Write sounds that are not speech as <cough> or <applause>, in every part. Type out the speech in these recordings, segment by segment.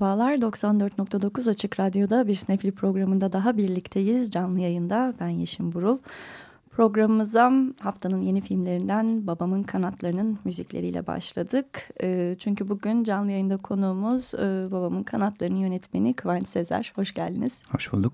Merhabalar, 94.9 Açık Radyo'da bir Snefli programında daha birlikteyiz. Canlı yayında ben Yeşim Burul. Programımıza haftanın yeni filmlerinden Babamın Kanatları'nın müzikleriyle başladık. E, çünkü bugün canlı yayında konuğumuz e, Babamın Kanatları'nın yönetmeni Kıvanç Sezer. Hoş geldiniz. Hoş bulduk.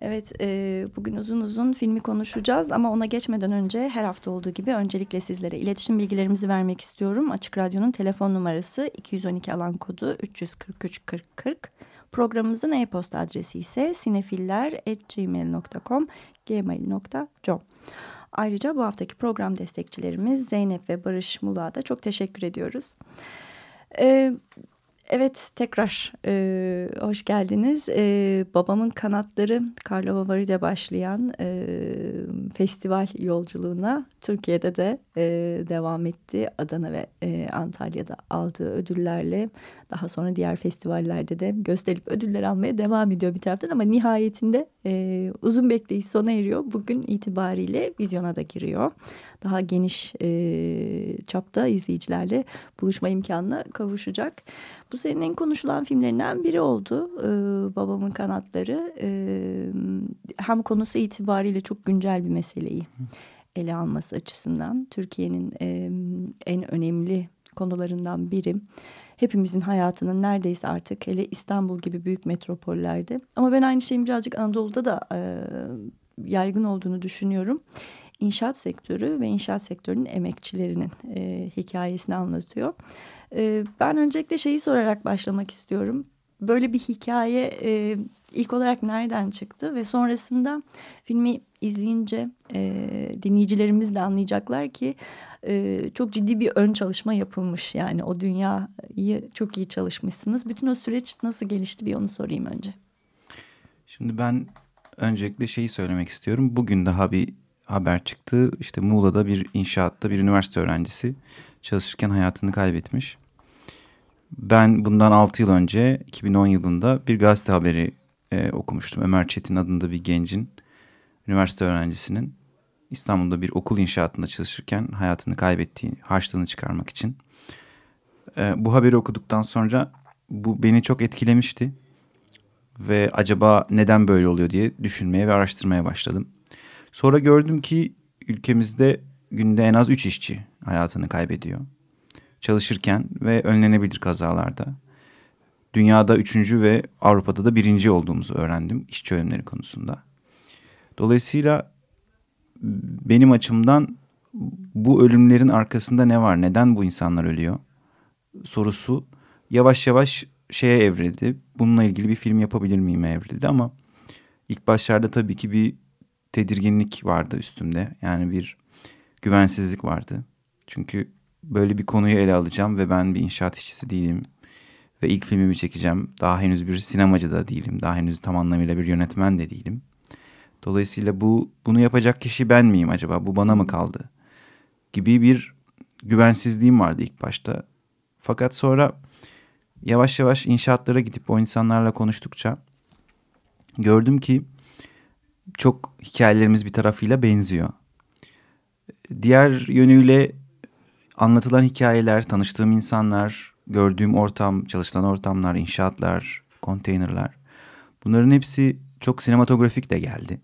Evet, e, bugün uzun uzun filmi konuşacağız ama ona geçmeden önce her hafta olduğu gibi öncelikle sizlere iletişim bilgilerimizi vermek istiyorum. Açık Radyo'nun telefon numarası 212 alan kodu 343 40 40. Programımızın e-posta adresi ise sinefiller.gmail.com gmail.com Ayrıca bu haftaki program destekçilerimiz Zeynep ve Barış Mula'da da çok teşekkür ediyoruz. Ee, Evet tekrar e, hoş geldiniz. E, Babamın Kanatları Karlova Vari'de başlayan e, festival yolculuğuna Türkiye'de de e, devam etti. Adana ve e, Antalya'da aldığı ödüllerle daha sonra diğer festivallerde de gösterip ödüller almaya devam ediyor bir taraftan. Ama nihayetinde e, uzun bekleyiş sona eriyor. Bugün itibariyle vizyona da giriyor. Daha geniş e, çapta izleyicilerle buluşma imkanına kavuşacak. Bu senin en konuşulan filmlerinden biri oldu. Ee, Babamın Kanatları. Ee, hem konusu itibariyle çok güncel bir meseleyi ele alması açısından. Türkiye'nin e, en önemli konularından biri. Hepimizin hayatının neredeyse artık hele İstanbul gibi büyük metropollerde. Ama ben aynı şeyin birazcık Anadolu'da da e, yaygın olduğunu düşünüyorum. İnşaat sektörü ve inşaat sektörünün emekçilerinin e, hikayesini anlatıyor. E, ben öncelikle şeyi sorarak başlamak istiyorum. Böyle bir hikaye e, ilk olarak nereden çıktı ve sonrasında filmi izleyince e, dinleyicilerimiz de anlayacaklar ki e, çok ciddi bir ön çalışma yapılmış. Yani o dünyayı çok iyi çalışmışsınız. Bütün o süreç nasıl gelişti bir onu sorayım önce. Şimdi ben öncelikle şeyi söylemek istiyorum. Bugün daha bir haber çıktı. İşte Muğla'da bir inşaatta bir üniversite öğrencisi çalışırken hayatını kaybetmiş. Ben bundan 6 yıl önce 2010 yılında bir gazete haberi e, okumuştum. Ömer Çetin adında bir gencin, üniversite öğrencisinin İstanbul'da bir okul inşaatında çalışırken hayatını kaybettiği harçlığını çıkarmak için. E, bu haberi okuduktan sonra bu beni çok etkilemişti. Ve acaba neden böyle oluyor diye düşünmeye ve araştırmaya başladım. Sonra gördüm ki ülkemizde günde en az üç işçi hayatını kaybediyor. çalışırken ve önlenebilir kazalarda. Dünyada üçüncü ve Avrupa'da da birinci olduğumuzu öğrendim işçi ölümleri konusunda. Dolayısıyla benim açımdan bu ölümlerin arkasında ne var? Neden bu insanlar ölüyor? Sorusu yavaş yavaş şeye evrildi. Bununla ilgili bir film yapabilir miyim evrildi ama ilk başlarda tabii ki bir tedirginlik vardı üstümde. Yani bir güvensizlik vardı. Çünkü böyle bir konuyu ele alacağım ve ben bir inşaat işçisi değilim. Ve ilk filmimi çekeceğim. Daha henüz bir sinemacı da değilim. Daha henüz tam anlamıyla bir yönetmen de değilim. Dolayısıyla bu bunu yapacak kişi ben miyim acaba? Bu bana mı kaldı? Gibi bir güvensizliğim vardı ilk başta. Fakat sonra yavaş yavaş inşaatlara gidip o insanlarla konuştukça gördüm ki çok hikayelerimiz bir tarafıyla benziyor. Diğer yönüyle anlatılan hikayeler, tanıştığım insanlar, gördüğüm ortam, çalışılan ortamlar, inşaatlar, konteynerler bunların hepsi çok sinematografik de geldi.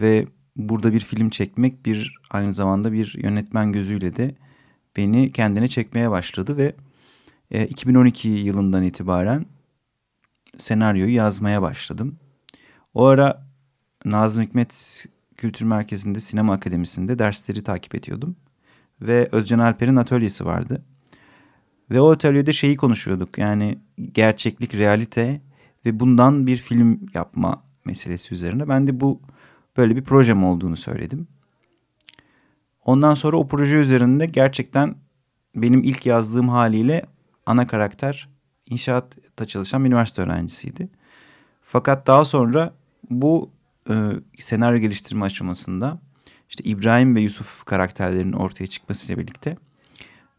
Ve burada bir film çekmek bir aynı zamanda bir yönetmen gözüyle de beni kendine çekmeye başladı ve 2012 e, yılından itibaren senaryoyu yazmaya başladım. O ara Nazım Hikmet Kültür Merkezi'nde Sinema Akademisi'nde dersleri takip ediyordum. Ve Özcan Alper'in atölyesi vardı. Ve o atölyede şeyi konuşuyorduk. Yani gerçeklik, realite ve bundan bir film yapma meselesi üzerine. Ben de bu böyle bir projem olduğunu söyledim. Ondan sonra o proje üzerinde gerçekten benim ilk yazdığım haliyle ana karakter inşaatta çalışan bir üniversite öğrencisiydi. Fakat daha sonra bu e, senaryo geliştirme aşamasında işte İbrahim ve Yusuf karakterlerinin ortaya çıkmasıyla birlikte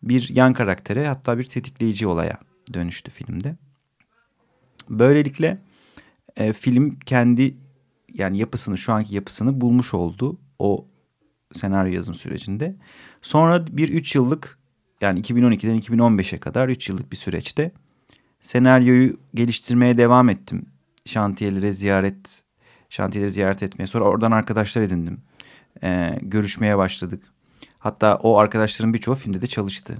bir yan karaktere hatta bir tetikleyici olaya dönüştü filmde. Böylelikle e, film kendi yani yapısını şu anki yapısını bulmuş oldu o senaryo yazım sürecinde. Sonra bir üç yıllık yani 2012'den 2015'e kadar üç yıllık bir süreçte senaryoyu geliştirmeye devam ettim. Şantiyelere ziyaret şantiyeleri ziyaret etmeye. Sonra oradan arkadaşlar edindim. Ee, görüşmeye başladık. Hatta o arkadaşların birçoğu filmde de çalıştı.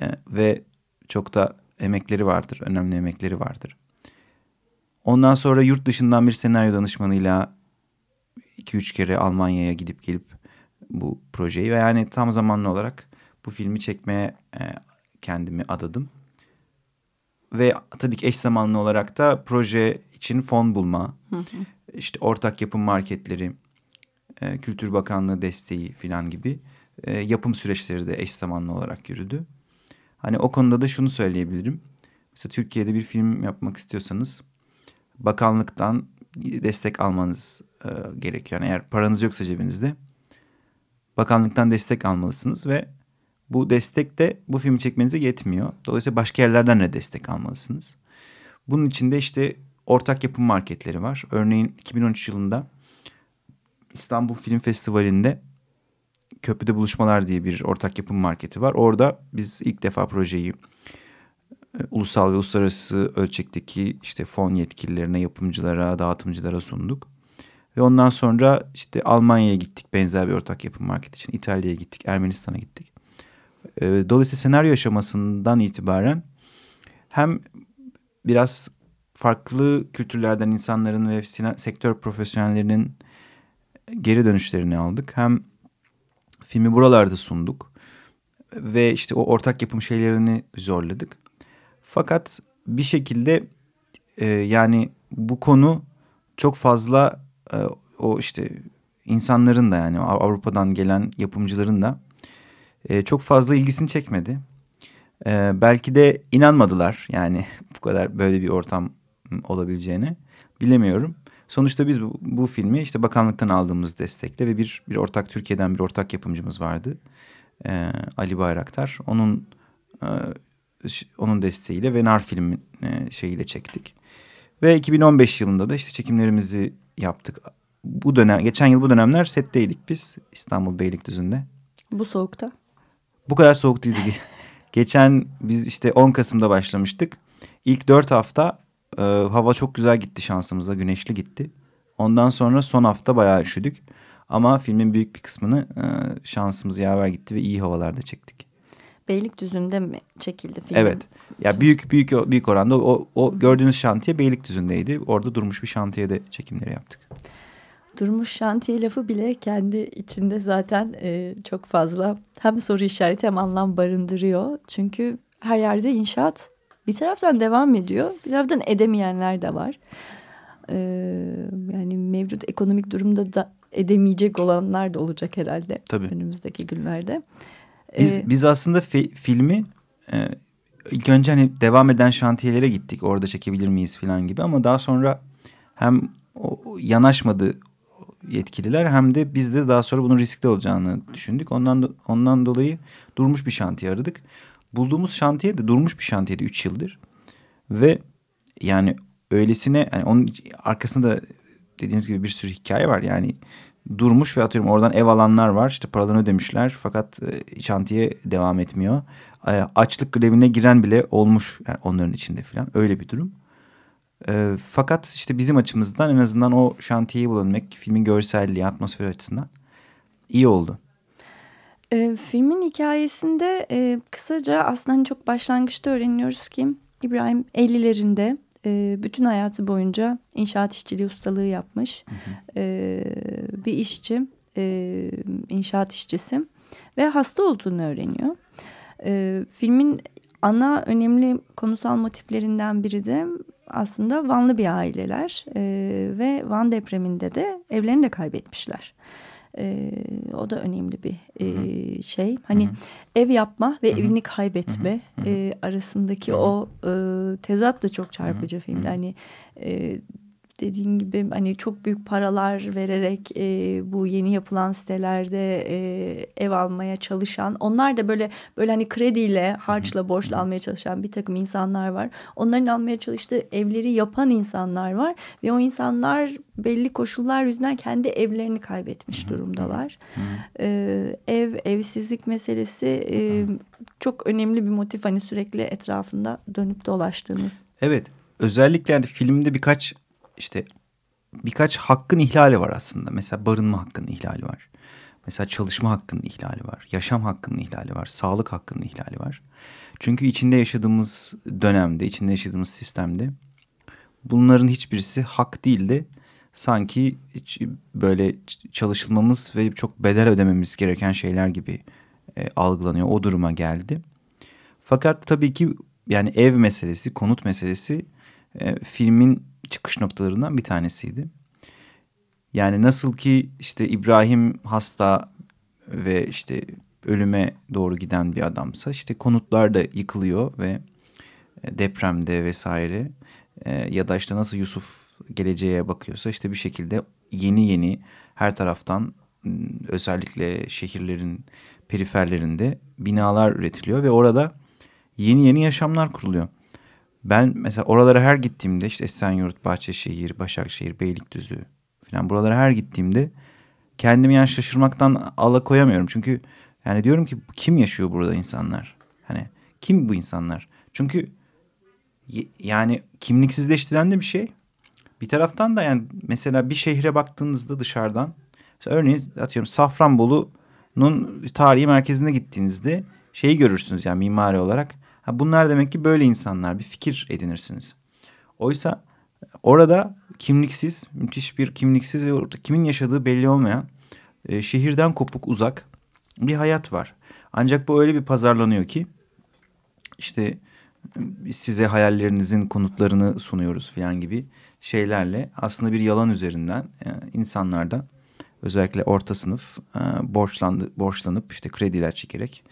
Ee, ve çok da emekleri vardır. Önemli emekleri vardır. Ondan sonra yurt dışından bir senaryo danışmanıyla iki üç kere Almanya'ya gidip gelip bu projeyi ve yani tam zamanlı olarak bu filmi çekmeye e, kendimi adadım. Ve tabii ki eş zamanlı olarak da proje için fon bulma, hı hı. işte ortak yapım marketleri, e, Kültür Bakanlığı desteği falan gibi e, yapım süreçleri de eş zamanlı olarak yürüdü. Hani o konuda da şunu söyleyebilirim. Mesela Türkiye'de bir film yapmak istiyorsanız bakanlıktan destek almanız e, gerekiyor. Yani eğer paranız yoksa cebinizde bakanlıktan destek almalısınız ve bu destek de bu filmi çekmenize yetmiyor. Dolayısıyla başka yerlerden de destek almalısınız. Bunun için de işte ortak yapım marketleri var. Örneğin 2013 yılında İstanbul Film Festivali'nde Köprüde Buluşmalar diye bir ortak yapım marketi var. Orada biz ilk defa projeyi ulusal ve uluslararası ölçekteki işte fon yetkililerine, yapımcılara, dağıtımcılara sunduk. Ve ondan sonra işte Almanya'ya gittik benzer bir ortak yapım market için. İtalya'ya gittik, Ermenistan'a gittik. E, dolayısıyla senaryo aşamasından itibaren hem biraz farklı kültürlerden insanların ve sektör profesyonellerinin geri dönüşlerini aldık. Hem filmi buralarda sunduk ve işte o ortak yapım şeylerini zorladık. Fakat bir şekilde e, yani bu konu çok fazla e, o işte insanların da yani Avrupa'dan gelen yapımcıların da e, çok fazla ilgisini çekmedi. E, belki de inanmadılar yani <laughs> bu kadar böyle bir ortam olabileceğini bilemiyorum. Sonuçta biz bu, bu filmi işte bakanlıktan aldığımız destekle ve bir bir ortak Türkiye'den bir ortak yapımcımız vardı. Ee, Ali Bayraktar. Onun e, onun desteğiyle ve Nar filmin e, şeyiyle çektik. Ve 2015 yılında da işte çekimlerimizi yaptık. Bu dönem geçen yıl bu dönemler setteydik biz İstanbul Beylikdüzü'nde. Bu soğukta? Bu kadar soğuk değildi. <laughs> geçen biz işte 10 Kasım'da başlamıştık. İlk 4 hafta e, hava çok güzel gitti şansımıza. Güneşli gitti. Ondan sonra son hafta bayağı üşüdük. Ama filmin büyük bir kısmını e, şansımız yaver gitti ve iyi havalarda çektik. Beylikdüzü'nde mi çekildi film? Evet. Ya büyük büyük büyük oranda o, o gördüğünüz şantiye Beylikdüzü'ndeydi. Orada durmuş bir şantiyede çekimleri yaptık. Durmuş şantiye lafı bile kendi içinde zaten e, çok fazla hem soru işareti hem anlam barındırıyor. Çünkü her yerde inşaat bir taraftan devam ediyor. Bir taraftan edemeyenler de var. Ee, yani mevcut ekonomik durumda da edemeyecek olanlar da olacak herhalde Tabii. önümüzdeki günlerde. Biz, ee, biz aslında filmi e, ilk önce hani devam eden şantiyelere gittik. Orada çekebilir miyiz falan gibi ama daha sonra hem o, yanaşmadı yetkililer hem de biz de daha sonra bunun riskli olacağını düşündük. Ondan ondan dolayı durmuş bir şantiye aradık. Bulduğumuz şantiye de durmuş bir şantiyedi üç yıldır. Ve yani öylesine yani onun arkasında dediğiniz gibi bir sürü hikaye var. Yani durmuş ve atıyorum oradan ev alanlar var. İşte paralarını ödemişler fakat e, şantiye devam etmiyor. E, açlık grevine giren bile olmuş yani onların içinde falan öyle bir durum. E, fakat işte bizim açımızdan en azından o şantiyeyi bulabilmek filmin görselliği, atmosferi açısından iyi oldu. E, filmin hikayesinde e, kısaca aslında hani çok başlangıçta öğreniyoruz ki İbrahim 50'lerinde e, bütün hayatı boyunca inşaat işçiliği ustalığı yapmış hı hı. E, bir işçi, e, inşaat işçisi ve hasta olduğunu öğreniyor. E, filmin ana önemli konusal motiflerinden biri de aslında Vanlı bir aileler e, ve Van depreminde de evlerini de kaybetmişler. E, o da önemli bir e, şey. Hani Hı -hı. ev yapma ve Hı -hı. evini kaybetme Hı -hı. E, arasındaki Hı -hı. o e, tezat da çok çarpıcı Hı -hı. filmde. Hani e, dediğin gibi hani çok büyük paralar vererek e, bu yeni yapılan sitelerde e, ev almaya çalışan onlar da böyle böyle hani krediyle harçla borçla almaya çalışan bir takım insanlar var. Onların almaya çalıştığı evleri yapan insanlar var ve o insanlar belli koşullar yüzünden kendi evlerini kaybetmiş durumdalar. E, ev evsizlik meselesi e, çok önemli bir motif hani sürekli etrafında dönüp dolaştığımız. Evet özellikle yani filmde birkaç işte birkaç hakkın ihlali var aslında. Mesela barınma hakkının ihlali var. Mesela çalışma hakkının ihlali var. Yaşam hakkının ihlali var. Sağlık hakkının ihlali var. Çünkü içinde yaşadığımız dönemde, içinde yaşadığımız sistemde bunların hiçbirisi hak değil de sanki böyle çalışılmamız ve çok bedel ödememiz gereken şeyler gibi e, algılanıyor. O duruma geldi. Fakat tabii ki yani ev meselesi, konut meselesi e, filmin çıkış noktalarından bir tanesiydi. Yani nasıl ki işte İbrahim hasta ve işte ölüme doğru giden bir adamsa işte konutlar da yıkılıyor ve e, depremde vesaire e, ya da işte nasıl Yusuf geleceğe bakıyorsa işte bir şekilde yeni yeni her taraftan özellikle şehirlerin periferlerinde binalar üretiliyor ve orada yeni yeni yaşamlar kuruluyor. Ben mesela oralara her gittiğimde işte Esenyurt, Bahçeşehir, Başakşehir, Beylikdüzü falan buralara her gittiğimde kendimi yani şaşırmaktan alakoyamıyorum. Çünkü yani diyorum ki kim yaşıyor burada insanlar? Hani kim bu insanlar? Çünkü yani kimliksizleştiren de bir şey. Bir taraftan da yani mesela bir şehre baktığınızda dışarıdan örneğin atıyorum Safranbolu'nun tarihi merkezine gittiğinizde şeyi görürsünüz yani mimari olarak Ha, bunlar demek ki böyle insanlar bir fikir edinirsiniz. Oysa orada kimliksiz, müthiş bir kimliksiz ve orada kimin yaşadığı belli olmayan e, şehirden kopuk uzak bir hayat var. Ancak bu öyle bir pazarlanıyor ki işte size hayallerinizin konutlarını sunuyoruz falan gibi şeylerle aslında bir yalan üzerinden e, insanlarda özellikle orta sınıf e, borçlandı, borçlanıp işte krediler çekerek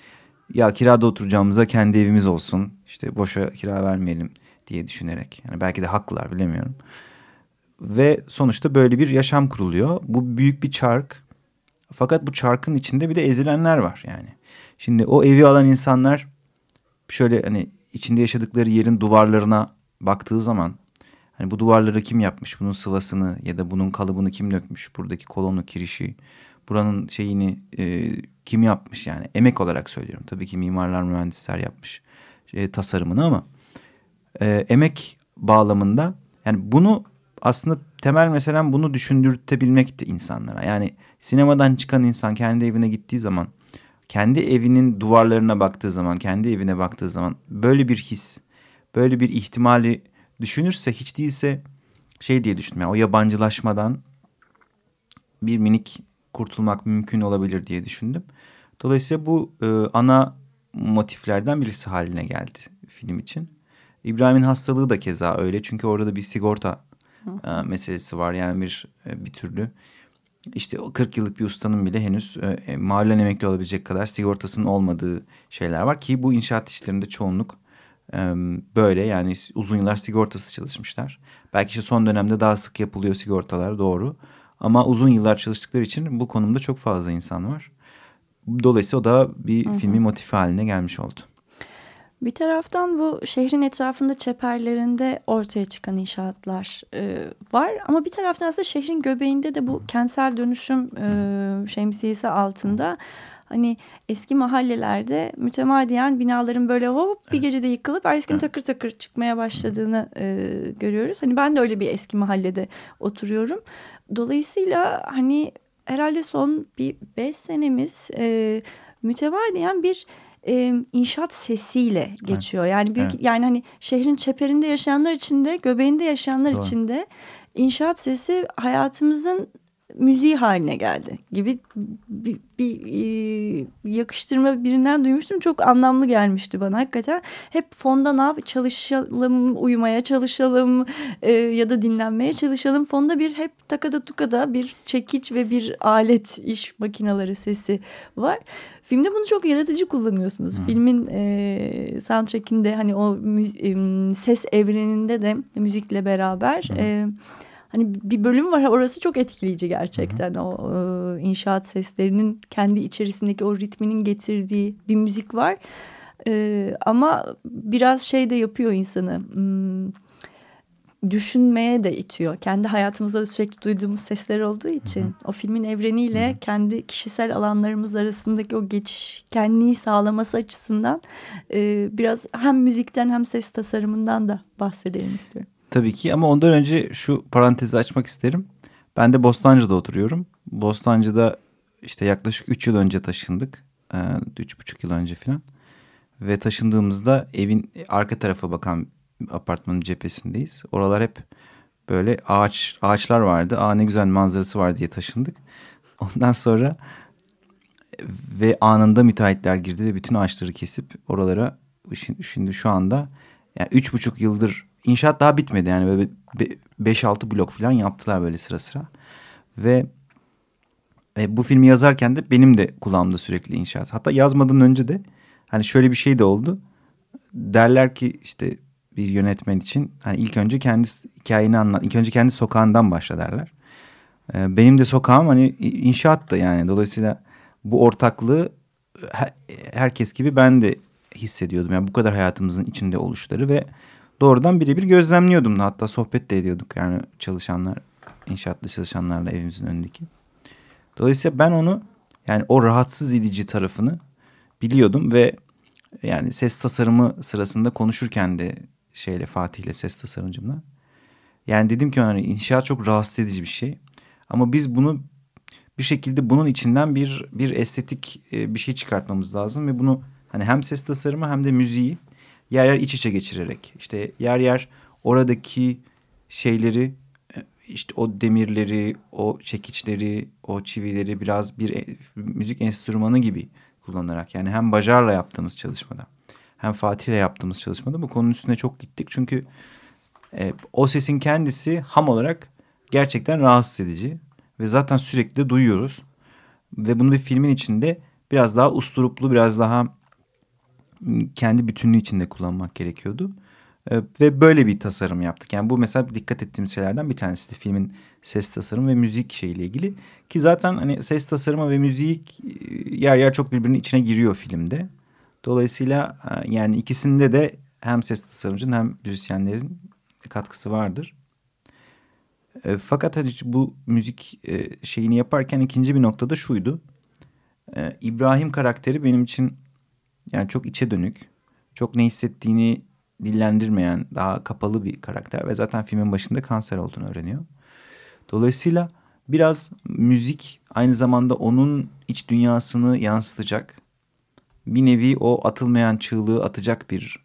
ya kirada oturacağımıza kendi evimiz olsun işte boşa kira vermeyelim diye düşünerek yani belki de haklılar bilemiyorum. Ve sonuçta böyle bir yaşam kuruluyor. Bu büyük bir çark. Fakat bu çarkın içinde bir de ezilenler var yani. Şimdi o evi alan insanlar şöyle hani içinde yaşadıkları yerin duvarlarına baktığı zaman hani bu duvarları kim yapmış? Bunun sıvasını ya da bunun kalıbını kim dökmüş? Buradaki kolonu, kirişi, buranın şeyini e, kim yapmış yani emek olarak söylüyorum. Tabii ki mimarlar mühendisler yapmış e, tasarımını ama e, emek bağlamında yani bunu aslında temel meselem bunu düşündürtebilmekti insanlara. Yani sinemadan çıkan insan kendi evine gittiği zaman kendi evinin duvarlarına baktığı zaman, kendi evine baktığı zaman böyle bir his, böyle bir ihtimali düşünürse hiç değilse şey diye düşündüm. Yani o yabancılaşmadan bir minik kurtulmak mümkün olabilir diye düşündüm. Dolayısıyla bu e, ana motiflerden birisi haline geldi film için. İbrahim'in hastalığı da keza öyle. Çünkü orada da bir sigorta e, meselesi var. Yani bir e, bir türlü işte 40 yıllık bir ustanın bile henüz e, e, mahallen emekli olabilecek kadar sigortasının olmadığı şeyler var. Ki bu inşaat işlerinde çoğunluk e, böyle yani uzun yıllar sigortası çalışmışlar. Belki işte son dönemde daha sık yapılıyor sigortalar doğru. Ama uzun yıllar çalıştıkları için bu konumda çok fazla insan var. Dolayısıyla o da bir hı hı. filmin motifi haline gelmiş oldu. Bir taraftan bu şehrin etrafında çeperlerinde ortaya çıkan inşaatlar e, var. Ama bir taraftan aslında şehrin göbeğinde de bu kentsel dönüşüm e, şemsiyesi altında... Hani eski mahallelerde mütemadiyen binaların böyle hop bir gecede yıkılıp ertesi gün takır takır çıkmaya başladığını e, görüyoruz. Hani ben de öyle bir eski mahallede oturuyorum. Dolayısıyla hani herhalde son bir beş senemiz e, mütemadiyen bir e, inşaat sesiyle geçiyor. Yani büyük evet. yani hani şehrin çeperinde yaşayanlar için de göbeğinde yaşayanlar Doğru. için de inşaat sesi hayatımızın müziği haline geldi gibi bir, bir, bir yakıştırma birinden duymuştum. Çok anlamlı gelmişti bana hakikaten. Hep fonda ne yap çalışalım, uyumaya çalışalım e, ya da dinlenmeye çalışalım. Fonda bir hep takada tukada bir çekiç ve bir alet iş makineleri sesi var. Filmde bunu çok yaratıcı kullanıyorsunuz. Hmm. Filmin e, soundtrack'inde hani o e, ses evreninde de müzikle beraber... Hmm. E, hani bir bölüm var orası çok etkileyici gerçekten. Hı hı. O e, inşaat seslerinin kendi içerisindeki o ritminin getirdiği bir müzik var. E, ama biraz şey de yapıyor insanı. Hmm, düşünmeye de itiyor. Kendi hayatımızda sürekli duyduğumuz sesler olduğu için. Hı hı. O filmin evreniyle hı hı. kendi kişisel alanlarımız arasındaki o geçişkenliği sağlaması açısından e, biraz hem müzikten hem ses tasarımından da bahsedelim istiyorum. Tabii ki ama ondan önce şu parantezi açmak isterim. Ben de Bostancı'da oturuyorum. Bostancı'da işte yaklaşık üç yıl önce taşındık. Ee, üç buçuk yıl önce falan. Ve taşındığımızda evin arka tarafa bakan apartmanın cephesindeyiz. Oralar hep böyle ağaç ağaçlar vardı. Aa ne güzel manzarası var diye taşındık. <laughs> Ondan sonra ve anında müteahhitler girdi ve bütün ağaçları kesip oralara şimdi şu anda yani üç buçuk yıldır inşaat daha bitmedi yani böyle 5-6 blok falan yaptılar böyle sıra sıra. Ve e, bu filmi yazarken de benim de kulağımda sürekli inşaat. Hatta yazmadan önce de hani şöyle bir şey de oldu. Derler ki işte bir yönetmen için hani ilk önce kendi hikayeni anlat. ilk önce kendi sokağından başla derler. E, benim de sokağım hani inşaat da yani dolayısıyla bu ortaklığı her, herkes gibi ben de hissediyordum. Yani bu kadar hayatımızın içinde oluşları ve doğrudan birebir gözlemliyordum da hatta sohbet de ediyorduk yani çalışanlar inşaatlı çalışanlarla evimizin önündeki. Dolayısıyla ben onu yani o rahatsız edici tarafını biliyordum ve yani ses tasarımı sırasında konuşurken de şeyle Fatih ile ses tasarımcımla yani dedim ki hani inşaat çok rahatsız edici bir şey. Ama biz bunu bir şekilde bunun içinden bir bir estetik e, bir şey çıkartmamız lazım ve bunu hani hem ses tasarımı hem de müziği yer yer iç içe geçirerek işte yer yer oradaki şeyleri e, işte o demirleri, o çekiçleri, o çivileri biraz bir e, müzik enstrümanı gibi kullanarak yani hem Bajar'la yaptığımız çalışmada hem Fatih'le yaptığımız çalışmada bu konunun üstüne çok gittik. Çünkü e, o sesin kendisi ham olarak gerçekten rahatsız edici ve zaten sürekli duyuyoruz. Ve bunu bir filmin içinde biraz daha usturuplu, biraz daha kendi bütünlüğü içinde kullanmak gerekiyordu. E, ve böyle bir tasarım yaptık. Yani bu mesela dikkat ettiğim şeylerden bir tanesi de filmin ses tasarımı ve müzik şeyiyle ilgili. Ki zaten hani ses tasarımı ve müzik e, yer yer çok birbirinin içine giriyor filmde. Dolayısıyla e, yani ikisinde de hem ses tasarımcının hem müzisyenlerin katkısı vardır. E, fakat hani bu müzik e, şeyini yaparken ikinci bir noktada şuydu. E, İbrahim karakteri benim için yani çok içe dönük, çok ne hissettiğini dillendirmeyen, daha kapalı bir karakter ve zaten filmin başında kanser olduğunu öğreniyor. Dolayısıyla biraz müzik aynı zamanda onun iç dünyasını yansıtacak bir nevi o atılmayan çığlığı atacak bir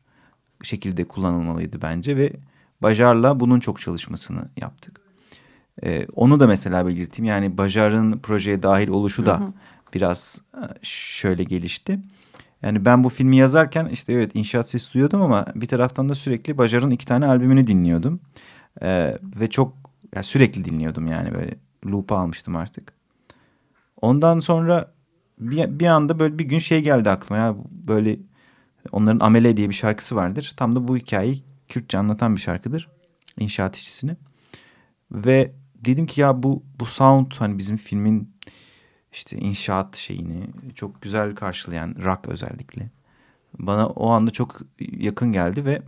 şekilde kullanılmalıydı bence ve Bajar'la bunun çok çalışmasını yaptık. Ee, onu da mesela belirteyim yani Bajar'ın projeye dahil oluşu da hı hı. biraz e, şöyle gelişti. Yani ben bu filmi yazarken işte evet inşaat sesi duyuyordum ama bir taraftan da sürekli Bajar'ın iki tane albümünü dinliyordum. Ee, ve çok yani sürekli dinliyordum yani böyle loop'a almıştım artık. Ondan sonra bir, bir anda böyle bir gün şey geldi aklıma ya böyle onların Amele diye bir şarkısı vardır. Tam da bu hikayeyi Kürtçe anlatan bir şarkıdır. İnşaat işçisini. Ve dedim ki ya bu bu sound hani bizim filmin işte inşaat şeyini çok güzel karşılayan rock özellikle. Bana o anda çok yakın geldi ve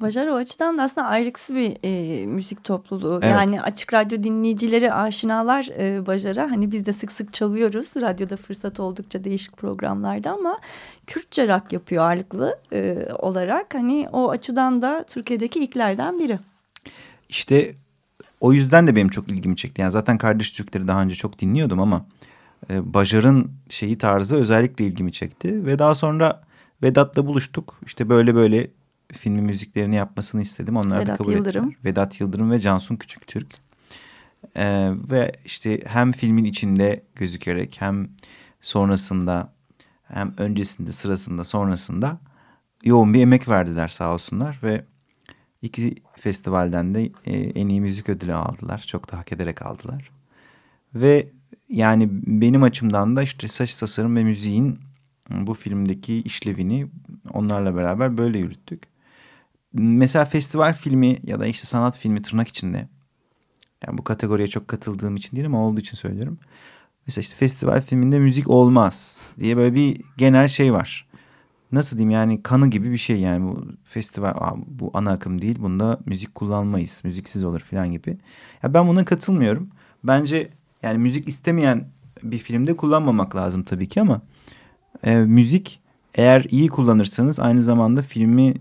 Bajar o açıdan da aslında ayrıksı bir e, müzik topluluğu. Evet. Yani açık radyo dinleyicileri aşinalar e, Bajar'a. Hani biz de sık sık çalıyoruz radyoda fırsat oldukça değişik programlarda ama Kürtçe rock yapıyor ağırlıklı e, olarak. Hani o açıdan da Türkiye'deki ilklerden biri. İşte o yüzden de benim çok ilgimi çekti. Yani zaten Kardeş Türkleri daha önce çok dinliyordum ama e, Bajar'ın şeyi tarzı özellikle ilgimi çekti. Ve daha sonra Vedat'la buluştuk. İşte böyle böyle filmi müziklerini yapmasını istedim. Onlar Vedat da kabul Yıldırım. ettiler. Vedat Yıldırım ve Cansun Küçüktürk. Ee, ve işte hem filmin içinde gözükerek hem sonrasında hem öncesinde sırasında sonrasında yoğun bir emek verdiler sağ olsunlar ve iki festivalden de e, en iyi müzik ödülü aldılar. Çok da hak ederek aldılar. Ve yani benim açımdan da işte saç tasarım ve müziğin bu filmdeki işlevini onlarla beraber böyle yürüttük mesela festival filmi ya da işte sanat filmi tırnak içinde yani bu kategoriye çok katıldığım için değil ama olduğu için söylüyorum. Mesela işte festival filminde müzik olmaz diye böyle bir genel şey var. Nasıl diyeyim yani kanı gibi bir şey yani bu festival bu ana akım değil bunda müzik kullanmayız müziksiz olur falan gibi. Ya ben buna katılmıyorum. Bence yani müzik istemeyen bir filmde kullanmamak lazım tabii ki ama e, müzik eğer iyi kullanırsanız aynı zamanda filmi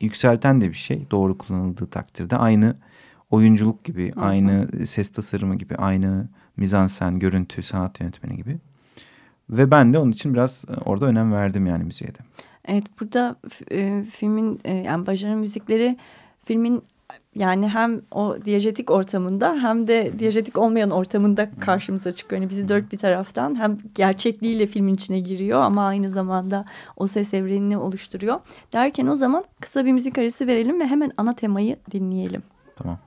yükselten de bir şey doğru kullanıldığı takdirde. Aynı oyunculuk gibi, Hı -hı. aynı ses tasarımı gibi, aynı mizansen, görüntü, sanat yönetmeni gibi. Ve ben de onun için biraz e, orada önem verdim yani müziğe de. Evet burada e, filmin e, yani Bajar'ın müzikleri filmin yani hem o diyejetik ortamında hem de diyejetik olmayan ortamında karşımıza çıkıyor. Yani bizi dört bir taraftan hem gerçekliğiyle filmin içine giriyor ama aynı zamanda o ses evrenini oluşturuyor. Derken o zaman kısa bir müzik arası verelim ve hemen ana temayı dinleyelim. Tamam.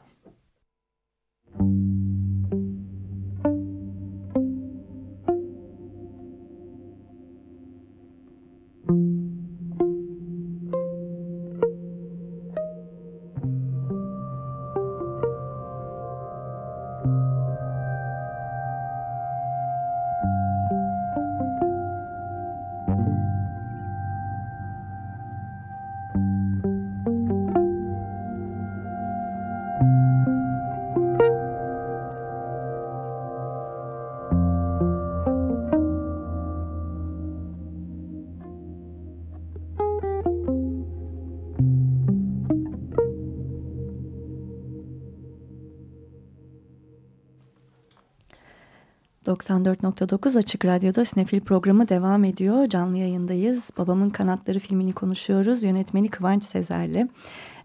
94.9 Açık Radyo'da Sinefil programı devam ediyor. Canlı yayındayız. Babamın Kanatları filmini konuşuyoruz. Yönetmeni Kıvanç Sezer'le.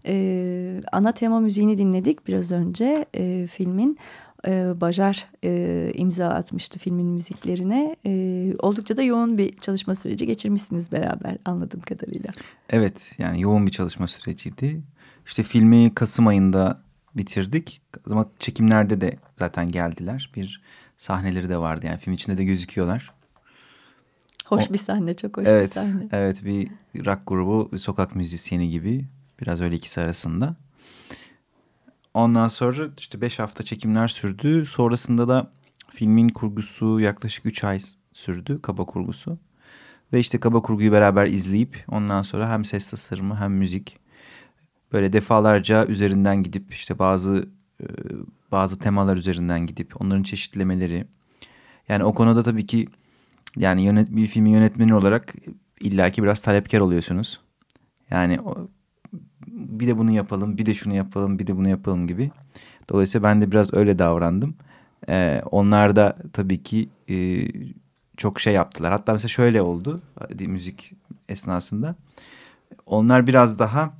Ee, ana tema müziğini dinledik biraz önce ee, filmin. Ee, Bajar e, imza atmıştı filmin müziklerine. Ee, oldukça da yoğun bir çalışma süreci geçirmişsiniz beraber anladığım kadarıyla. Evet yani yoğun bir çalışma süreciydi. İşte filmi Kasım ayında bitirdik. Ama çekimlerde de zaten geldiler. Bir sahneleri de vardı. Yani film içinde de gözüküyorlar. Hoş o, bir sahne, çok hoş evet, bir sahne. Evet, bir rock grubu, bir sokak müzisyeni gibi. Biraz öyle ikisi arasında. Ondan sonra işte beş hafta çekimler sürdü. Sonrasında da filmin kurgusu yaklaşık üç ay sürdü, kaba kurgusu. Ve işte kaba kurguyu beraber izleyip ondan sonra hem ses tasarımı hem müzik böyle defalarca üzerinden gidip işte bazı bazı temalar üzerinden gidip onların çeşitlemeleri. Yani o konuda tabii ki yani yönet, bir filmin yönetmeni olarak illaki biraz talepkar oluyorsunuz. Yani o, bir de bunu yapalım, bir de şunu yapalım, bir de bunu yapalım gibi. Dolayısıyla ben de biraz öyle davrandım. Ee, onlar da tabii ki e, çok şey yaptılar. Hatta mesela şöyle oldu müzik esnasında. Onlar biraz daha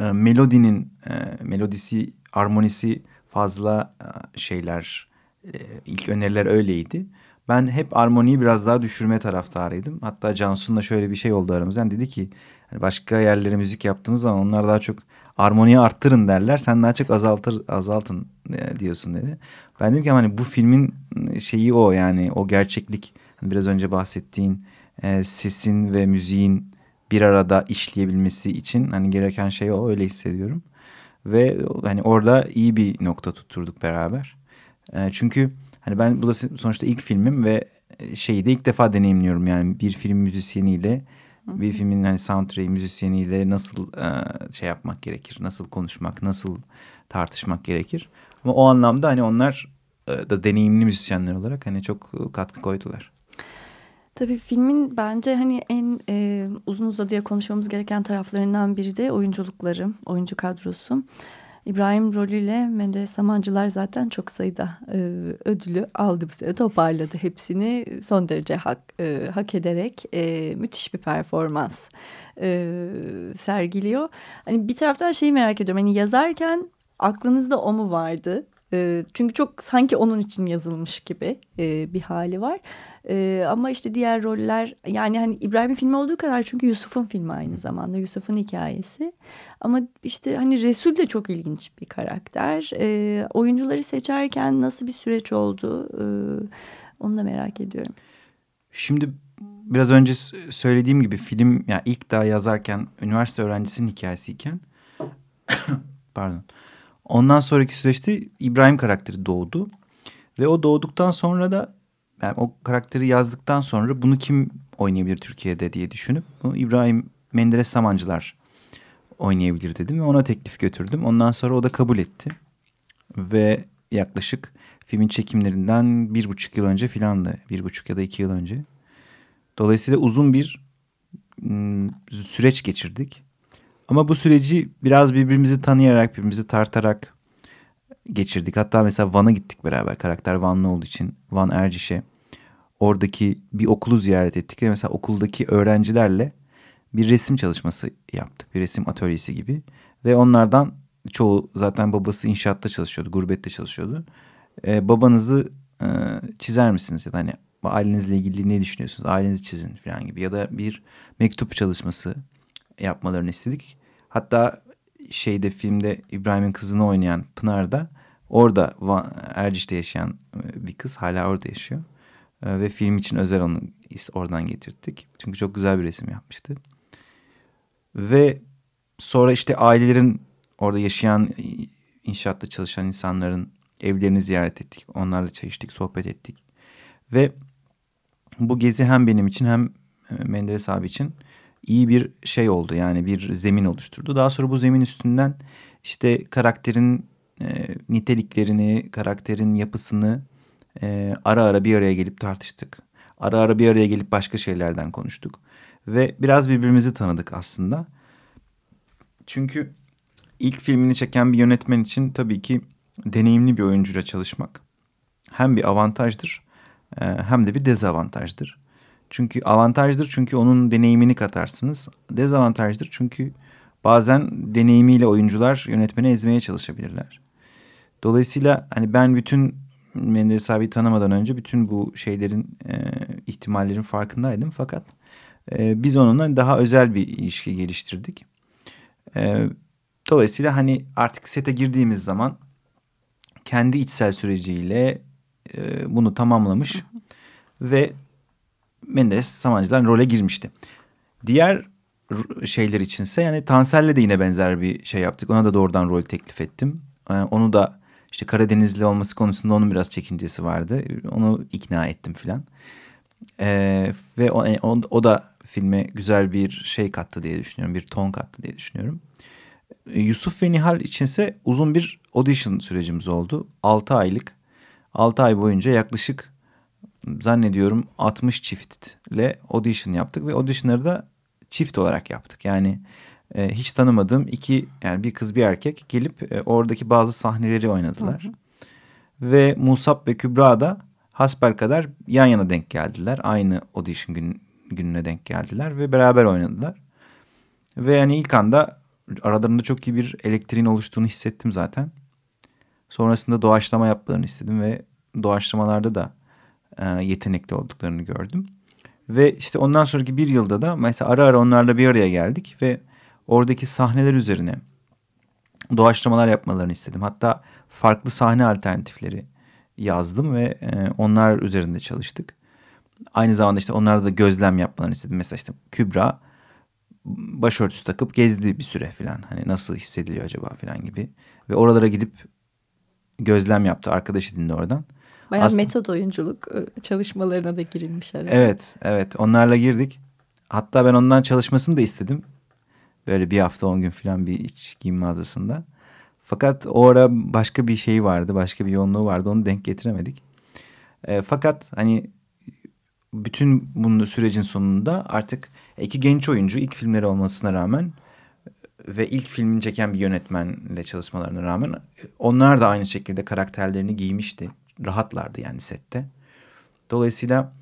e, melodinin e, melodisi, armonisi fazla e, şeyler e, ilk öneriler öyleydi. Ben hep armoniyi biraz daha düşürme taraftarıydım. Hatta Cansu'nunla şöyle bir şey oldu aramızda. Yani dedi ki hani başka yerlere müzik yaptığımız zaman onlar daha çok armoniyi arttırın derler. Sen daha çok azaltır azaltın e, diyorsun dedi. Ben dedim ki hani bu filmin şeyi o yani o gerçeklik. Hani biraz önce bahsettiğin sesin ve müziğin bir arada işleyebilmesi için hani gereken şey o öyle hissediyorum. Ve hani orada iyi bir nokta tutturduk beraber. E, çünkü hani ben bu da sonuçta ilk filmim ve şeyi de ilk defa deneyimliyorum yani bir film müzisyeniyle bir filmin hani soundtrack müzisyeniyle nasıl e, şey yapmak gerekir, nasıl konuşmak, nasıl tartışmak gerekir. Ama o anlamda hani onlar e, da deneyimli müzisyenler olarak hani çok katkı koydular. Tabii filmin bence hani en e, uzun uzadıya konuşmamız gereken taraflarından biri de oyunculukları, oyuncu kadrosu. İbrahim rolüyle Menderes Samancılar zaten çok sayıda e, ödülü aldı bu sene toparladı hepsini son derece hak, e, hak ederek e, müthiş bir performans e, sergiliyor. Hani bir taraftan şeyi merak ediyorum hani yazarken aklınızda o mu vardı? E, çünkü çok sanki onun için yazılmış gibi e, bir hali var. E, ama işte diğer roller yani hani İbrahim'in filmi olduğu kadar çünkü Yusuf'un filmi aynı zamanda Yusuf'un hikayesi. Ama işte hani Resul de çok ilginç bir karakter. E, oyuncuları seçerken nasıl bir süreç oldu e, onu da merak ediyorum. Şimdi biraz önce söylediğim gibi film yani ilk daha yazarken üniversite öğrencisinin hikayesiyken <coughs> pardon ondan sonraki süreçte İbrahim karakteri doğdu ve o doğduktan sonra da yani o karakteri yazdıktan sonra bunu kim oynayabilir Türkiye'de diye düşünüp bunu İbrahim Menderes Samancılar oynayabilir dedim ve ona teklif götürdüm. Ondan sonra o da kabul etti. Ve yaklaşık filmin çekimlerinden bir buçuk yıl önce filandı. Bir buçuk ya da iki yıl önce. Dolayısıyla uzun bir süreç geçirdik. Ama bu süreci biraz birbirimizi tanıyarak, birbirimizi tartarak geçirdik. Hatta mesela Van'a gittik beraber. Karakter Vanlı olduğu için Van Erciş'e. Oradaki bir okulu ziyaret ettik ve mesela okuldaki öğrencilerle bir resim çalışması yaptık. Bir resim atölyesi gibi. Ve onlardan çoğu zaten babası inşaatta çalışıyordu, gurbette çalışıyordu. Ee, babanızı e, çizer misiniz ya da hani ailenizle ilgili ne düşünüyorsunuz? Ailenizi çizin falan gibi ya da bir mektup çalışması yapmalarını istedik. Hatta şeyde filmde İbrahim'in kızını oynayan Pınar da orada Erciş'te yaşayan e, bir kız hala orada yaşıyor. E, ve film için özel onu oradan getirttik. Çünkü çok güzel bir resim yapmıştı. Ve sonra işte ailelerin orada yaşayan inşaatta çalışan insanların evlerini ziyaret ettik. Onlarla çay içtik, sohbet ettik. Ve bu gezi hem benim için hem e, Menderes abi için iyi bir şey oldu. Yani bir zemin oluşturdu. Daha sonra bu zemin üstünden işte karakterin e, niteliklerini, karakterin yapısını e, ara ara bir araya gelip tartıştık. Ara ara bir araya gelip başka şeylerden konuştuk. Ve biraz birbirimizi tanıdık aslında. Çünkü ilk filmini çeken bir yönetmen için tabii ki deneyimli bir oyuncuyla çalışmak hem bir avantajdır e, hem de bir dezavantajdır. Çünkü avantajdır çünkü onun deneyimini katarsınız. Dezavantajdır çünkü bazen deneyimiyle oyuncular yönetmeni ezmeye çalışabilirler. Dolayısıyla hani ben bütün Menderes abi tanımadan önce bütün bu şeylerin e, ihtimallerin farkındaydım. Fakat e, biz onunla daha özel bir ilişki geliştirdik. E, dolayısıyla hani artık sete girdiğimiz zaman kendi içsel süreciyle e, bunu tamamlamış ve Menderes Samancı'dan role girmişti. Diğer şeyler içinse yani Tansel'le de yine benzer bir şey yaptık. Ona da doğrudan rol teklif ettim. E, onu da işte Karadenizli olması konusunda onun biraz çekincesi vardı. Onu ikna ettim filan. Ee, ve o, o, o da filme güzel bir şey kattı diye düşünüyorum. Bir ton kattı diye düşünüyorum. Yusuf ve Nihal içinse uzun bir audition sürecimiz oldu. 6 aylık. 6 ay boyunca yaklaşık zannediyorum 60 çiftle audition yaptık. Ve auditionları da çift olarak yaptık. Yani e, hiç tanımadığım iki yani bir kız bir erkek gelip e, oradaki bazı sahneleri oynadılar. Hı hı. Ve Musab ve Kübra da hasper kadar yan yana denk geldiler. Aynı audition gün, gününe denk geldiler ve beraber oynadılar. Ve yani ilk anda aralarında çok iyi bir elektriğin oluştuğunu hissettim zaten. Sonrasında doğaçlama yapmalarını istedim ve doğaçlamalarda da e, yetenekli olduklarını gördüm. Ve işte ondan sonraki bir yılda da mesela ara ara onlarla bir araya geldik ve oradaki sahneler üzerine doğaçlamalar yapmalarını istedim. Hatta farklı sahne alternatifleri yazdım ve e, onlar üzerinde çalıştık. Aynı zamanda işte onlarda da gözlem yapmalarını istedim. Mesela işte Kübra başörtüsü takıp gezdi bir süre falan. Hani nasıl hissediliyor acaba falan gibi. Ve oralara gidip gözlem yaptı. Arkadaşı dinle oradan. Bayağı Aslında, metod oyunculuk e, çalışmalarına da girilmiş herhalde. Evet, evet. Onlarla girdik. Hatta ben ondan çalışmasını da istedim. Böyle bir hafta on gün falan bir iç giyim mağazasında. Fakat o ara başka bir şey vardı, başka bir yoğunluğu vardı. Onu denk getiremedik. E, fakat hani bütün bunun sürecin sonunda artık iki genç oyuncu ilk filmleri olmasına rağmen ve ilk filmini çeken bir yönetmenle çalışmalarına rağmen onlar da aynı şekilde karakterlerini giymişti. Rahatlardı yani sette. Dolayısıyla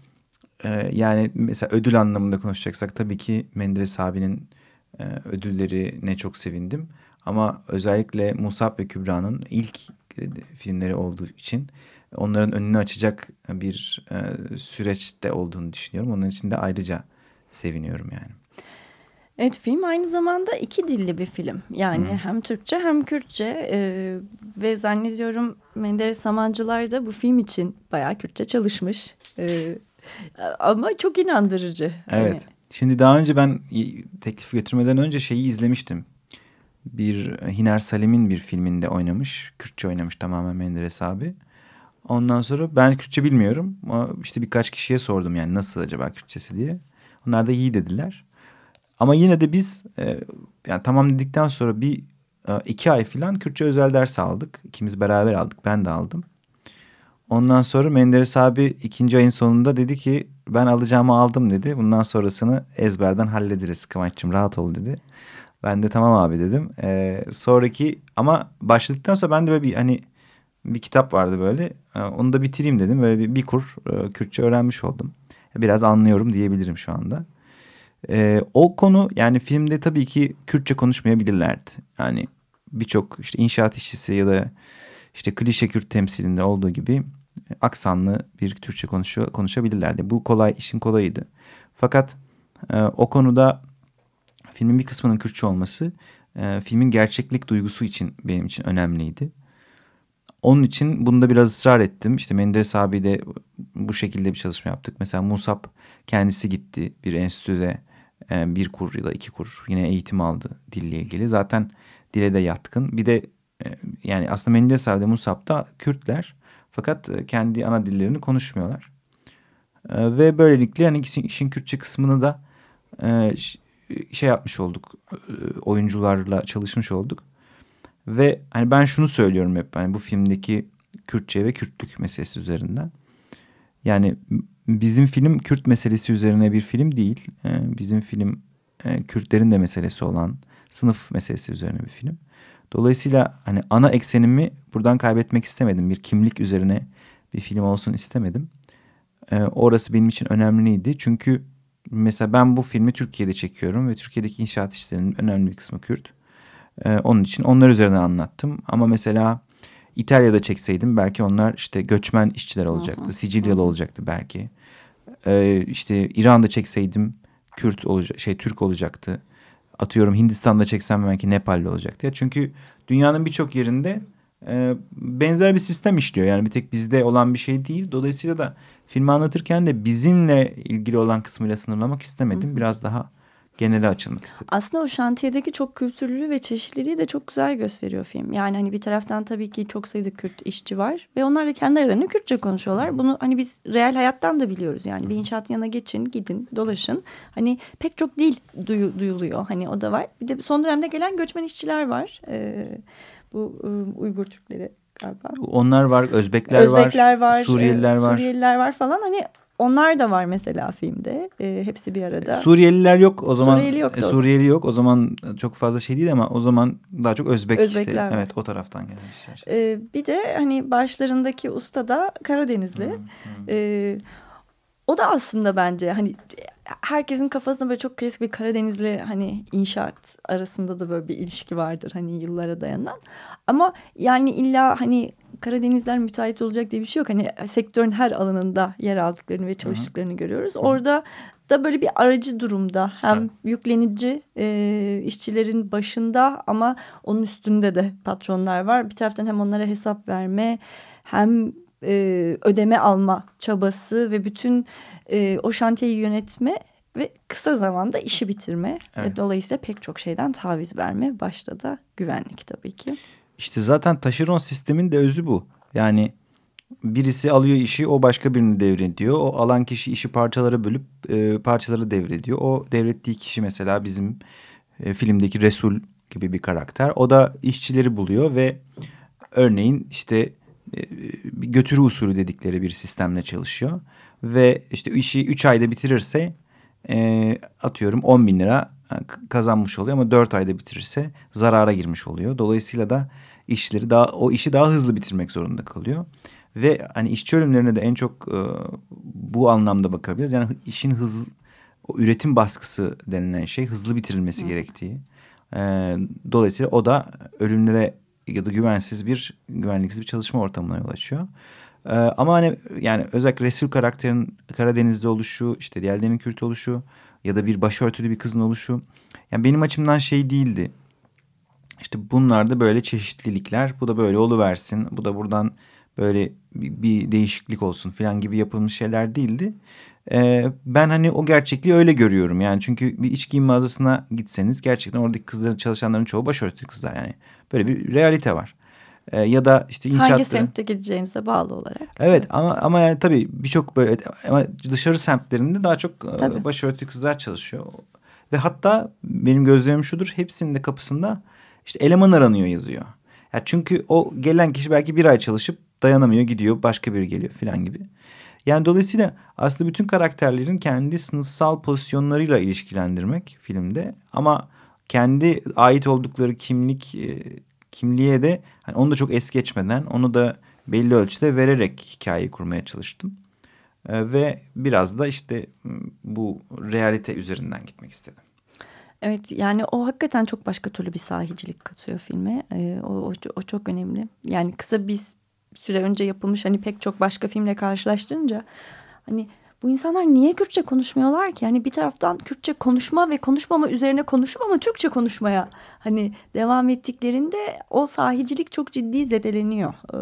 e, yani mesela ödül anlamında konuşacaksak tabii ki Menderes abinin e, ödülleri ne çok sevindim. Ama özellikle Musab ve Kübra'nın ilk e, filmleri olduğu için onların önünü açacak bir e, süreçte olduğunu düşünüyorum. Onun için de ayrıca seviniyorum yani. Evet film aynı zamanda iki dilli bir film. Yani hmm. hem Türkçe hem Kürtçe e, ve zannediyorum Menderes Samancılar da bu film için bayağı Kürtçe çalışmış. E, ama çok inandırıcı. Evet. Yani. Şimdi daha önce ben teklif götürmeden önce şeyi izlemiştim. Bir Hiner Salim'in bir filminde oynamış. Kürtçe oynamış tamamen Menderes abi. Ondan sonra ben Kürtçe bilmiyorum. İşte birkaç kişiye sordum yani nasıl acaba Kürtçesi diye. Onlar da iyi dediler. Ama yine de biz e, yani tamam dedikten sonra bir e, iki ay falan Kürtçe özel ders aldık. İkimiz beraber aldık. Ben de aldım. Ondan sonra Menderes abi ikinci ayın sonunda dedi ki ben alacağımı aldım dedi. Bundan sonrasını ezberden hallederiz Kıvanç'cığım rahat ol dedi. Ben de tamam abi dedim. Ee, sonraki ama başladıktan sonra ben de böyle bir hani bir kitap vardı böyle. Ee, onu da bitireyim dedim. Böyle bir, bir kur e, Kürtçe öğrenmiş oldum. Biraz anlıyorum diyebilirim şu anda. Ee, o konu yani filmde tabii ki Kürtçe konuşmayabilirlerdi. Yani birçok işte inşaat işçisi ya da işte klişe Kürt temsilinde olduğu gibi aksanlı bir Türkçe konuşuyor, konuşabilirlerdi. Bu kolay işin kolayıydı. Fakat e, o konuda filmin bir kısmının Kürtçe olması e, filmin gerçeklik duygusu için benim için önemliydi. Onun için bunda biraz ısrar ettim. İşte Menderes abi de bu şekilde bir çalışma yaptık. Mesela Musab kendisi gitti bir enstitüde e, bir kur ya da iki kur yine eğitim aldı dille ilgili. Zaten dile de yatkın. Bir de e, yani aslında Menderes abi de Musab da Kürtler. Fakat e, kendi ana dillerini konuşmuyorlar. E, ve böylelikle yani işin, Kürtçe kısmını da e, şey yapmış olduk. Oyuncularla çalışmış olduk. Ve hani ben şunu söylüyorum hep hani bu filmdeki Kürtçe ve Kürtlük meselesi üzerinden. Yani bizim film Kürt meselesi üzerine bir film değil. Bizim film Kürtlerin de meselesi olan sınıf meselesi üzerine bir film. Dolayısıyla hani ana eksenimi buradan kaybetmek istemedim. Bir kimlik üzerine bir film olsun istemedim. Ee, orası benim için önemliydi. Çünkü mesela ben bu filmi Türkiye'de çekiyorum ve Türkiye'deki inşaat işlerinin önemli bir kısmı Kürt. Ee, onun için onlar üzerine anlattım. Ama mesela İtalya'da çekseydim belki onlar işte göçmen işçiler olacaktı. Sicilyalı olacaktı belki. Ee, işte İran'da çekseydim Kürt olacak, şey Türk olacaktı atıyorum Hindistan'da çeksem belki Nepal'de olacak diye. Çünkü dünyanın birçok yerinde e, benzer bir sistem işliyor. Yani bir tek bizde olan bir şey değil. Dolayısıyla da filmi anlatırken de bizimle ilgili olan kısmıyla sınırlamak istemedim. Biraz daha genele açılmak istedim. Aslında o şantiyedeki çok kültürlülüğü ve çeşitliliği de çok güzel gösteriyor film. Yani hani bir taraftan tabii ki çok sayıda Kürt işçi var ve onlar da kendi aralarında Kürtçe konuşuyorlar. Bunu hani biz real hayattan da biliyoruz. Yani bir inşaat yanına geçin, gidin, dolaşın. Hani pek çok dil duyu, duyuluyor. Hani o da var. Bir de son dönemde gelen göçmen işçiler var. Ee, bu ıı, Uygur Türkleri galiba. Onlar var, Özbekler, Özbekler var, var Suriyeliler var. Suriyeliler var falan. Hani onlar da var mesela filmde. E, hepsi bir arada. Suriyeliler yok o zaman. Suriyeli yok. E, Suriyeli yok o zaman çok fazla şey değil ama o zaman daha çok Özbek Özbekler işte. var. Evet o taraftan gelmişler. E, bir de hani başlarındaki usta da Karadenizli. Hı, hı. E, o da aslında bence hani herkesin kafasında böyle çok klasik bir Karadenizli hani inşaat arasında da böyle bir ilişki vardır hani yıllara dayanan. Ama yani illa hani Karadenizler müteahhit olacak diye bir şey yok. Hani sektörün her alanında yer aldıklarını ve çalıştıklarını görüyoruz. Orada da böyle bir aracı durumda hem Evet. yüklenici e, işçilerin başında ama onun üstünde de patronlar var. Bir taraftan hem onlara hesap verme hem e, ödeme alma çabası ve bütün e, o şantiyeyi yönetme ve kısa zamanda işi bitirme Evet. ve dolayısıyla pek çok şeyden taviz verme başta da güvenlik tabii ki. İşte zaten taşeron sistemin de özü bu. Yani birisi alıyor işi o başka birini devrediyor. O alan kişi işi parçalara bölüp e, parçaları devrediyor. O devrettiği kişi mesela bizim e, filmdeki Resul gibi bir karakter. O da işçileri buluyor ve örneğin işte götürü usulü dedikleri bir sistemle çalışıyor. Ve işte işi üç ayda bitirirse e, atıyorum 10 bin lira e, kazanmış oluyor ama dört ayda bitirirse zarara girmiş oluyor. Dolayısıyla da işleri daha o işi daha hızlı bitirmek zorunda kalıyor. Ve hani işçi ölümlerine de en çok e, bu anlamda bakabiliriz. Yani işin hız o üretim baskısı denilen şey hızlı bitirilmesi gerektiği. E, dolayısıyla o da ölümlere ya da güvensiz bir güvenliksiz bir çalışma ortamına yol açıyor. E, ama hani yani özellikle Resul karakterin Karadeniz'de oluşu, işte diğerlerinin Kürt oluşu ya da bir başörtülü bir kızın oluşu. Yani benim açımdan şey değildi. İşte bunlar da böyle çeşitlilikler. Bu da böyle oluversin. Bu da buradan böyle bir değişiklik olsun falan gibi yapılmış şeyler değildi. Ee, ben hani o gerçekliği öyle görüyorum. Yani çünkü bir iç giyim mağazasına gitseniz gerçekten oradaki kızların çalışanların çoğu başörtülü kızlar. Yani böyle bir realite var. Ee, ya da işte inşaatta... Hangi semtte gideceğinize bağlı olarak. Evet ama ama yani tabii birçok böyle ama dışarı semtlerinde daha çok e, Tabii. başörtülü kızlar çalışıyor. Ve hatta benim gözlemim şudur hepsinin de kapısında işte eleman aranıyor yazıyor. Ya çünkü o gelen kişi belki bir ay çalışıp dayanamıyor gidiyor başka biri geliyor falan gibi. Yani dolayısıyla aslında bütün karakterlerin kendi sınıfsal pozisyonlarıyla ilişkilendirmek filmde ama kendi ait oldukları kimlik e, kimliğe de hani onu da çok es geçmeden onu da belli ölçüde vererek hikayeyi kurmaya çalıştım. E, ve biraz da işte bu realite üzerinden gitmek istedim. Evet yani o hakikaten çok başka türlü bir sahicilik katıyor filme. Ee, o, o, o çok önemli. Yani kısa bir süre önce yapılmış hani pek çok başka filmle karşılaştırınca hani bu insanlar niye Kürtçe konuşmuyorlar ki? Yani bir taraftan Kürtçe konuşma ve konuşmama üzerine konuşup ama Türkçe konuşmaya hani devam ettiklerinde o sahicilik çok ciddi zedeleniyor. Ee,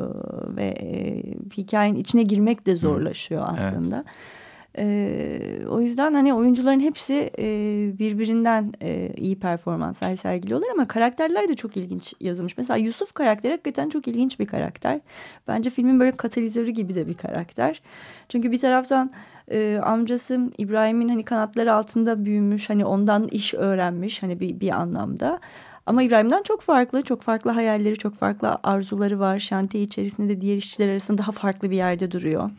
ve e, hikayenin içine girmek de zorlaşıyor aslında. Ee, o yüzden hani oyuncuların hepsi e, birbirinden e, iyi performanslar sergiliyorlar ama karakterler de çok ilginç yazılmış. Mesela Yusuf karakteri hakikaten çok ilginç bir karakter. Bence filmin böyle katalizörü gibi de bir karakter. Çünkü bir taraftan e, amcası İbrahim'in hani kanatları altında büyümüş, hani ondan iş öğrenmiş hani bir, bir anlamda. Ama İbrahim'den çok farklı, çok farklı hayalleri, çok farklı arzuları var. Şantiye içerisinde de diğer işçiler arasında daha farklı bir yerde duruyor.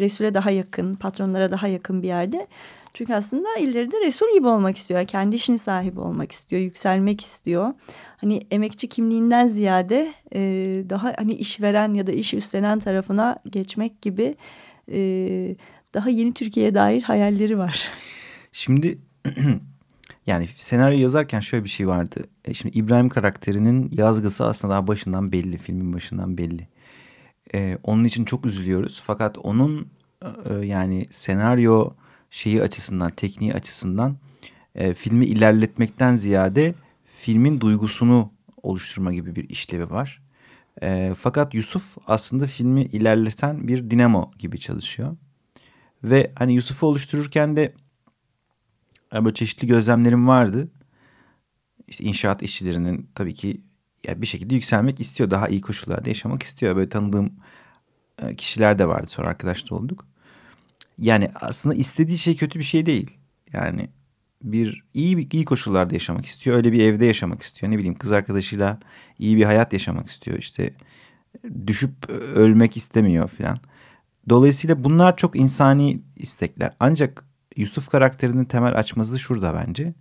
Resul'e daha yakın, patronlara daha yakın bir yerde. Çünkü aslında ileride Resul gibi olmak istiyor. Kendi işinin sahibi olmak istiyor, yükselmek istiyor. Hani emekçi kimliğinden ziyade e, daha hani işveren ya da iş üstlenen tarafına geçmek gibi e, daha yeni Türkiye'ye dair hayalleri var. Şimdi <clears throat> yani senaryo yazarken şöyle bir şey vardı. E şimdi İbrahim karakterinin yazgısı aslında daha başından belli, filmin başından belli. Ee, onun için çok üzülüyoruz. Fakat onun e, yani senaryo şeyi açısından, tekniği açısından e, filmi ilerletmekten ziyade filmin duygusunu oluşturma gibi bir işlevi var. E, fakat Yusuf aslında filmi ilerleten bir dinamo gibi çalışıyor. Ve hani Yusuf'u oluştururken de yani böyle çeşitli gözlemlerim vardı. İşte inşaat işçilerinin tabii ki ya bir şekilde yükselmek istiyor. Daha iyi koşullarda yaşamak istiyor. Böyle tanıdığım e, kişiler de vardı. Sonra arkadaş da olduk. Yani aslında istediği şey kötü bir şey değil. Yani bir iyi iyi koşullarda yaşamak istiyor. Öyle bir evde yaşamak istiyor. Ne bileyim kız arkadaşıyla iyi bir hayat yaşamak istiyor. İşte düşüp ölmek istemiyor falan. dolayısıyla bunlar çok insani istekler. Ancak Yusuf karakterinin temel açması şurada bence.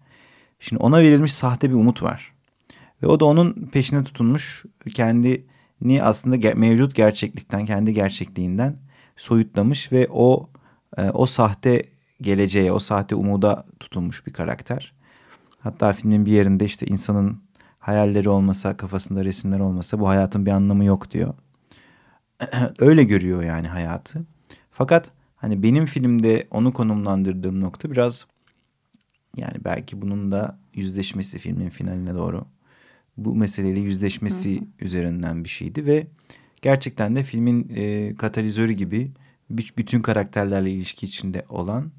Şimdi ona verilmiş sahte bir umut var. Ve o da onun peşine tutunmuş kendini aslında ger mevcut gerçeklikten, kendi gerçekliğinden soyutlamış ve o e, o sahte geleceğe, o sahte umuda tutunmuş bir karakter. Hatta filmin bir yerinde işte insanın hayalleri olmasa, kafasında resimler olmasa bu hayatın bir anlamı yok diyor. <clears throat> Öyle görüyor yani hayatı. Fakat hani benim filmde onu konumlandırdığım nokta biraz yani belki bunun da yüzleşmesi filmin finaline doğru bu meseleyle yüzleşmesi hı hı. üzerinden bir şeydi ve gerçekten de filmin e, katalizörü gibi bütün karakterlerle ilişki içinde olan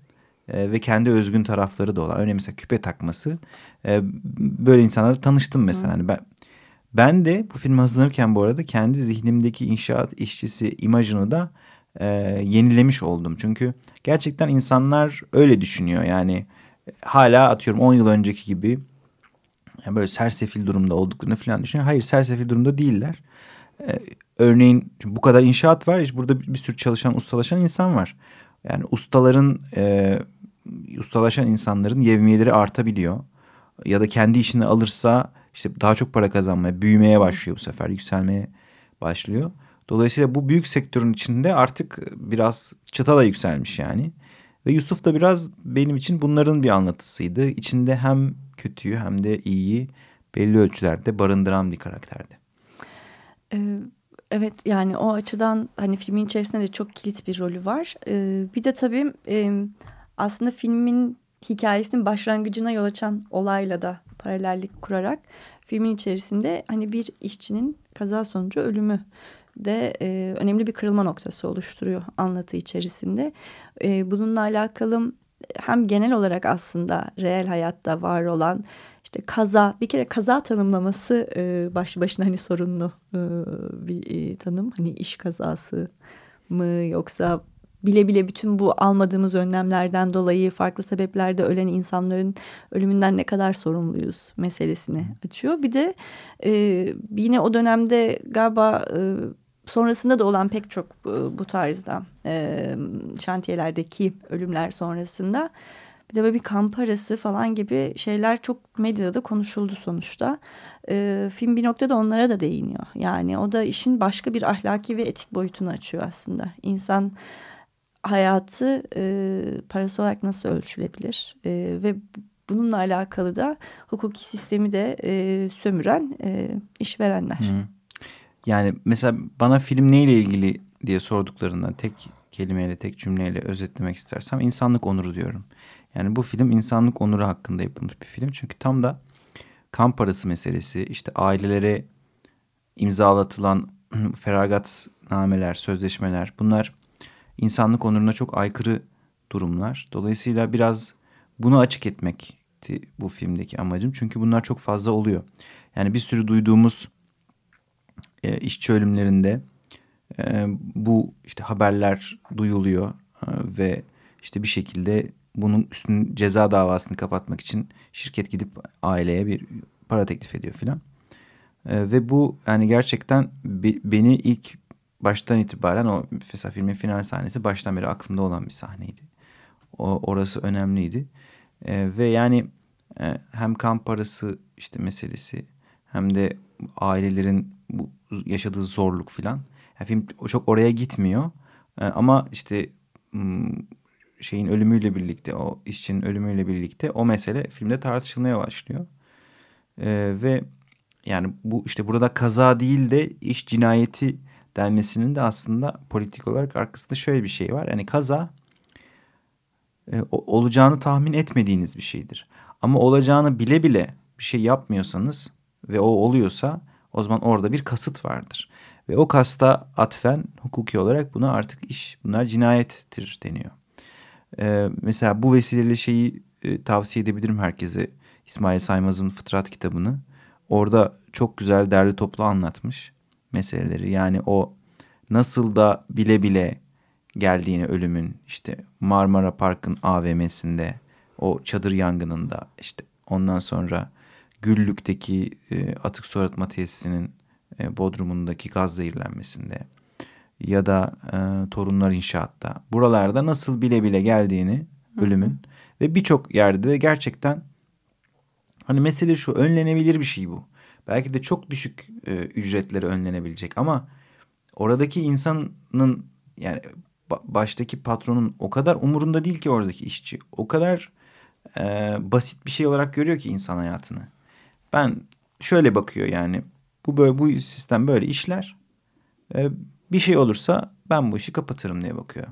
e, ve kendi özgün tarafları da olan. Örneğin mesela küpe takması. E, böyle insanlarla tanıştım mesela. Hı. Hani ben ben de bu filmi hazırlanırken bu arada kendi zihnimdeki inşaat işçisi imajını da e, yenilemiş oldum. Çünkü gerçekten insanlar öyle düşünüyor. Yani hala atıyorum 10 yıl önceki gibi yani böyle sersefil durumda olduklarını falan düşünüyor. Hayır sersefil durumda değiller. Ee, örneğin bu kadar inşaat var. İşte burada bir, sürü çalışan, ustalaşan insan var. Yani ustaların, e, ustalaşan insanların yevmiyeleri artabiliyor. Ya da kendi işini alırsa işte daha çok para kazanmaya, büyümeye başlıyor bu sefer, yükselmeye başlıyor. Dolayısıyla bu büyük sektörün içinde artık biraz çıta da yükselmiş yani. Ve Yusuf da biraz benim için bunların bir anlatısıydı. İçinde hem kötüyü hem de iyiyi belli ölçülerde barındıran bir karakterdi. Evet yani o açıdan hani filmin içerisinde de çok kilit bir rolü var. Bir de tabii aslında filmin hikayesinin başlangıcına yol açan olayla da paralellik kurarak filmin içerisinde hani bir işçinin kaza sonucu ölümü de e, önemli bir kırılma noktası oluşturuyor anlatı içerisinde. E, bununla alakalı hem genel olarak aslında reel hayatta var olan işte kaza bir kere kaza tanımlaması e, başlı başına hani sorunlu e, bir e, tanım hani iş kazası mı yoksa bile bile bütün bu almadığımız önlemlerden dolayı farklı sebeplerde ölen insanların ölümünden ne kadar sorumluyuz meselesini açıyor. Bir de e, yine o dönemde galiba e, sonrasında da olan pek çok bu tarzda e, şantiyelerdeki ölümler sonrasında bir de böyle bir kamp arası falan gibi şeyler çok medyada konuşuldu sonuçta. E, film bir noktada onlara da değiniyor. Yani o da işin başka bir ahlaki ve etik boyutunu açıyor aslında. İnsan hayatı e, parası olarak nasıl ölçülebilir e, ve bununla alakalı da hukuki sistemi de e, sömüren e, işverenler. Hı. Yani mesela bana film neyle ilgili diye sorduklarında tek kelimeyle tek cümleyle özetlemek istersem insanlık onuru diyorum. Yani bu film insanlık onuru hakkında yapılmış bir film. Çünkü tam da kan parası meselesi işte ailelere imzalatılan <clears throat> feragat nameler, sözleşmeler bunlar insanlık onuruna çok aykırı durumlar. Dolayısıyla biraz bunu açık etmekti bu filmdeki amacım. Çünkü bunlar çok fazla oluyor. Yani bir sürü duyduğumuz e, işçi ölümlerinde e, bu işte haberler duyuluyor e, ve işte bir şekilde bunun üstün ceza davasını kapatmak için şirket gidip aileye bir para teklif ediyor filan. E, ve bu yani gerçekten be, beni ilk baştan itibaren o mesela filmin final sahnesi baştan beri aklımda olan bir sahneydi. O, orası önemliydi. E, ve yani e, hem kamp parası işte meselesi hem de ailelerin bu yaşadığı zorluk filan. Yani film çok oraya gitmiyor. E, ama işte şeyin ölümüyle birlikte o işçinin ölümüyle birlikte o mesele filmde tartışılmaya başlıyor. E, ve yani bu işte burada kaza değil de iş cinayeti denmesinin de aslında politik olarak arkasında şöyle bir şey var. Yani kaza e, olacağını tahmin etmediğiniz bir şeydir. Ama olacağını bile bile bir şey yapmıyorsanız ve o oluyorsa o zaman orada bir kasıt vardır. Ve o kasta atfen hukuki olarak buna artık iş bunlar cinayettir deniyor. Ee, mesela bu vesileyle şeyi e, tavsiye edebilirim herkese. İsmail Saymaz'ın Fıtrat kitabını. Orada çok güzel derli toplu anlatmış meseleleri. Yani o nasıl da bile bile geldiğini ölümün işte Marmara Park'ın AVM'sinde o çadır yangınında işte ondan sonra Güllük'teki e, atık su arıtma tesisinin e, bodrumundaki gaz zehirlenmesinde ya da e, torunlar inşaatta. Buralarda nasıl bile bile geldiğini ölümün ve birçok yerde de gerçekten hani mesele şu önlenebilir bir şey bu. Belki de çok düşük e, ücretlere önlenebilecek ama oradaki insanın yani baştaki patronun o kadar umurunda değil ki oradaki işçi. O kadar e, basit bir şey olarak görüyor ki insan hayatını. Ben şöyle bakıyor yani bu böyle bu sistem böyle işler. E, bir şey olursa ben bu işi kapatırım diye bakıyor.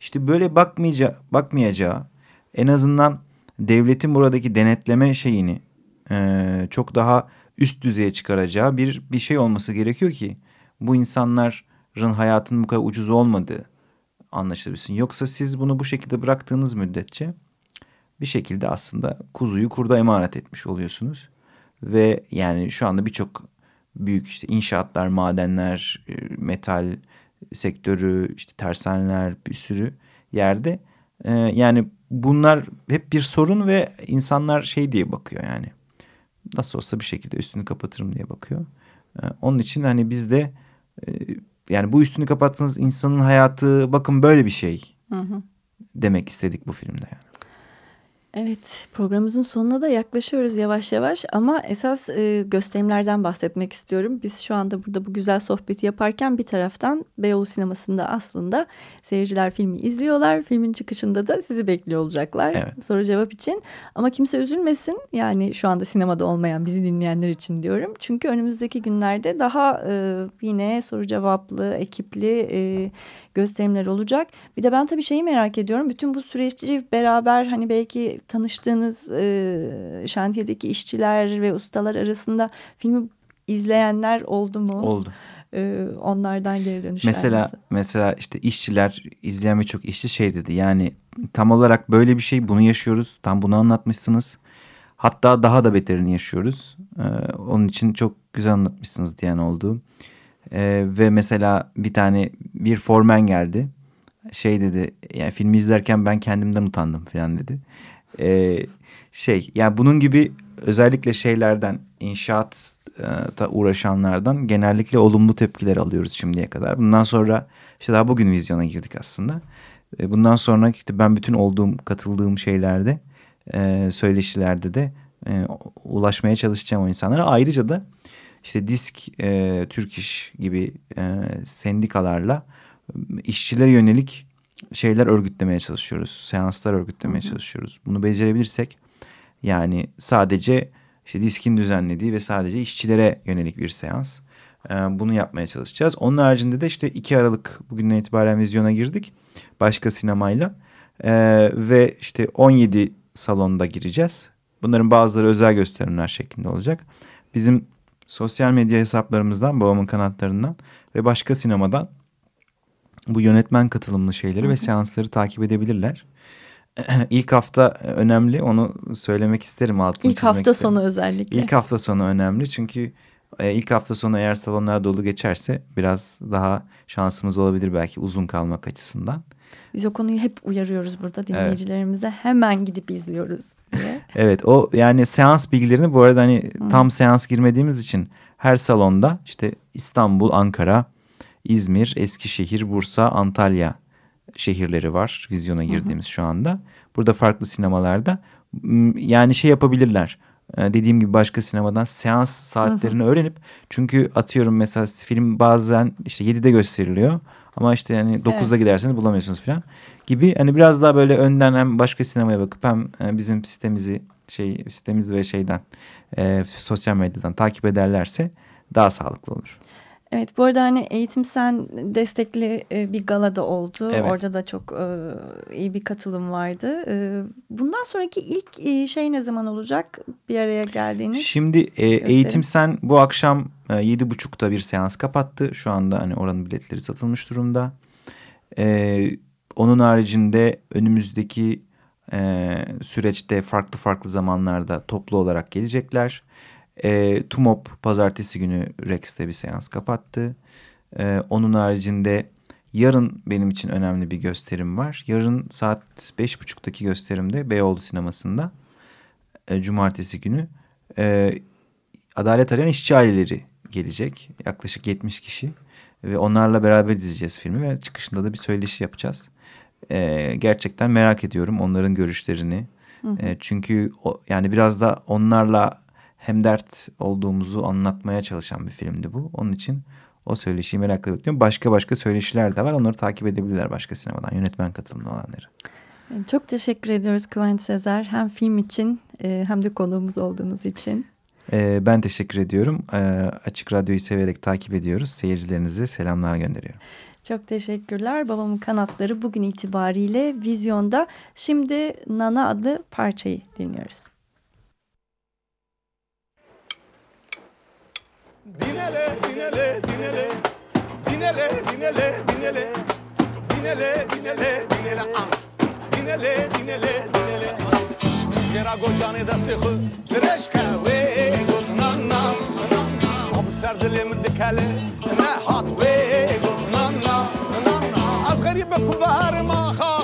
İşte böyle bakmayacağı, bakmayacağı en azından devletin buradaki denetleme şeyini e, çok daha üst düzeye çıkaracağı bir bir şey olması gerekiyor ki bu insanların hayatının bu kadar ucuz olmadığı anlaşılabilsin. Yoksa siz bunu bu şekilde bıraktığınız müddetçe bir şekilde aslında kuzuyu kurda emanet etmiş oluyorsunuz. Ve yani şu anda birçok büyük işte inşaatlar, madenler, e, metal sektörü, işte tersaneler bir sürü yerde e, yani bunlar hep bir sorun ve insanlar şey diye bakıyor yani. Nasıl olsa bir şekilde üstünü kapatırım diye bakıyor. E, onun için hani biz de yani bu üstünü kapattığınız insanın hayatı bakın böyle bir şey hı hı. demek istedik bu filmde yani. Evet programımızın sonuna da yaklaşıyoruz yavaş yavaş ama esas e, gösterimlerden bahsetmek istiyorum. Biz şu anda burada bu güzel sohbeti yaparken bir taraftan Beyoğlu sinemasında aslında seyirciler filmi izliyorlar. Filmin çıkışında da sizi bekliyor olacaklar evet. soru cevap için. Ama kimse üzülmesin yani şu anda sinemada olmayan bizi dinleyenler için diyorum. Çünkü önümüzdeki günlerde daha e, yine soru cevaplı, ekipli e, gösterimler olacak. Bir de ben tabii şeyi merak ediyorum. Bütün bu süreci beraber hani belki tanıştığınız e, şantiyedeki işçiler ve ustalar arasında filmi izleyenler oldu mu? Oldu. E, onlardan geri dönüşler Mesela nasıl? mesela işte işçiler izleyen birçok işçi şey dedi. Yani tam olarak böyle bir şey bunu yaşıyoruz. Tam bunu anlatmışsınız. Hatta daha da beterini yaşıyoruz. Ee, onun için çok güzel anlatmışsınız diyen oldu. Ee, ve mesela bir tane bir formen geldi. Şey dedi yani filmi izlerken ben kendimden utandım falan dedi. Ee, şey yani bunun gibi özellikle şeylerden inşaatta uğraşanlardan genellikle olumlu tepkiler alıyoruz şimdiye kadar. Bundan sonra işte daha bugün vizyona girdik aslında. Ee, bundan sonra işte ben bütün olduğum katıldığım şeylerde e, söyleşilerde de e, ulaşmaya çalışacağım o insanlara. Ayrıca da işte disk, e, Türk İş gibi e, sendikalarla işçilere yönelik şeyler örgütlemeye çalışıyoruz. Seanslar örgütlemeye hı hı. çalışıyoruz. Bunu becerebilirsek yani sadece işte diskin düzenlediği ve sadece işçilere yönelik bir seans. E, bunu yapmaya çalışacağız. Onun haricinde de işte 2 Aralık bugünden itibaren vizyona girdik. Başka sinemayla. E, ve işte 17 salonda gireceğiz. Bunların bazıları özel gösterimler şeklinde olacak. Bizim sosyal medya hesaplarımızdan, babamın kanatlarından ve başka sinemadan bu yönetmen katılımlı şeyleri ve seansları takip edebilirler. <clears throat> İlk hafta önemli onu söylemek isterim altını İlk hafta isterim. sonu özellikle. İlk hafta sonu önemli çünkü e, ilk hafta sonu eğer salonlar dolu geçerse biraz daha şansımız olabilir belki uzun kalmak açısından. Biz o konuyu hep uyarıyoruz burada dinleyicilerimize. Evet. Hemen gidip izliyoruz diye. Evet o yani seans bilgilerini bu arada hani hmm. tam seans girmediğimiz için her salonda işte İstanbul, Ankara, İzmir, Eskişehir, Bursa, Antalya şehirleri var vizyona girdiğimiz hı hı. şu anda. Burada farklı sinemalarda yani şey yapabilirler. Ee, dediğim gibi başka sinemadan seans saatlerini hı hı. öğrenip çünkü atıyorum mesela film bazen işte 7'de gösteriliyor ama işte yani 9'da evet. giderseniz bulamıyorsunuz falan gibi hani biraz daha böyle önden hem başka sinemaya bakıp hem e, bizim sitemizi şey sitemiz ve şeyden e, sosyal medyadan takip ederlerse daha sağlıklı olur. Evet bu arada hani eğitim sen destekli e, bir galada oldu. Evet. Orada da çok e, iyi bir katılım vardı. E, bundan sonraki ilk şey ne zaman olacak bir araya geldiğiniz? Şimdi e, eğitim sen bu akşam yedi buçukta bir seans kapattı. Şu anda hani oranın biletleri satılmış durumda. E, onun haricinde önümüzdeki e, süreçte farklı farklı zamanlarda toplu olarak gelecekler. E, TUMOP pazartesi günü Rex'te bir seans kapattı. E, onun haricinde yarın benim için önemli bir gösterim var. Yarın saat beş buçuktaki gösterimde Beyoğlu sinemasında e, cumartesi günü e, Adalet Arayan İşçi Aileleri gelecek. Yaklaşık 70 kişi. Ve onlarla beraber izleyeceğiz filmi ve çıkışında da bir söyleşi yapacağız. E, gerçekten merak ediyorum onların görüşlerini. Hı. E, çünkü o, yani biraz da onlarla hem dert olduğumuzu anlatmaya çalışan bir filmdi bu. Onun için o söyleşiyi merakla bekliyorum. Başka başka söyleşiler de var. Onları takip edebilirler başka sinemadan. Yönetmen katılımlı olanları. Çok teşekkür ediyoruz Kıvanç Sezer. Hem film için e, hem de konuğumuz olduğunuz için. E, ben teşekkür ediyorum. E, Açık Radyo'yu severek takip ediyoruz. Seyircilerinize selamlar gönderiyorum. Çok teşekkürler. Babamın Kanatları bugün itibariyle vizyonda. Şimdi Nana adlı parçayı dinliyoruz. Dinele, dinele, dinele. Dinele, dinele, dinele. Dinele, dinele, dinele. Dinele, dinele, dinele. Jera goçane da stihu, dreşka ve goznan nam. Ab serdilim dikale, ne hat ve goznan nam. Az garibe kubarma kha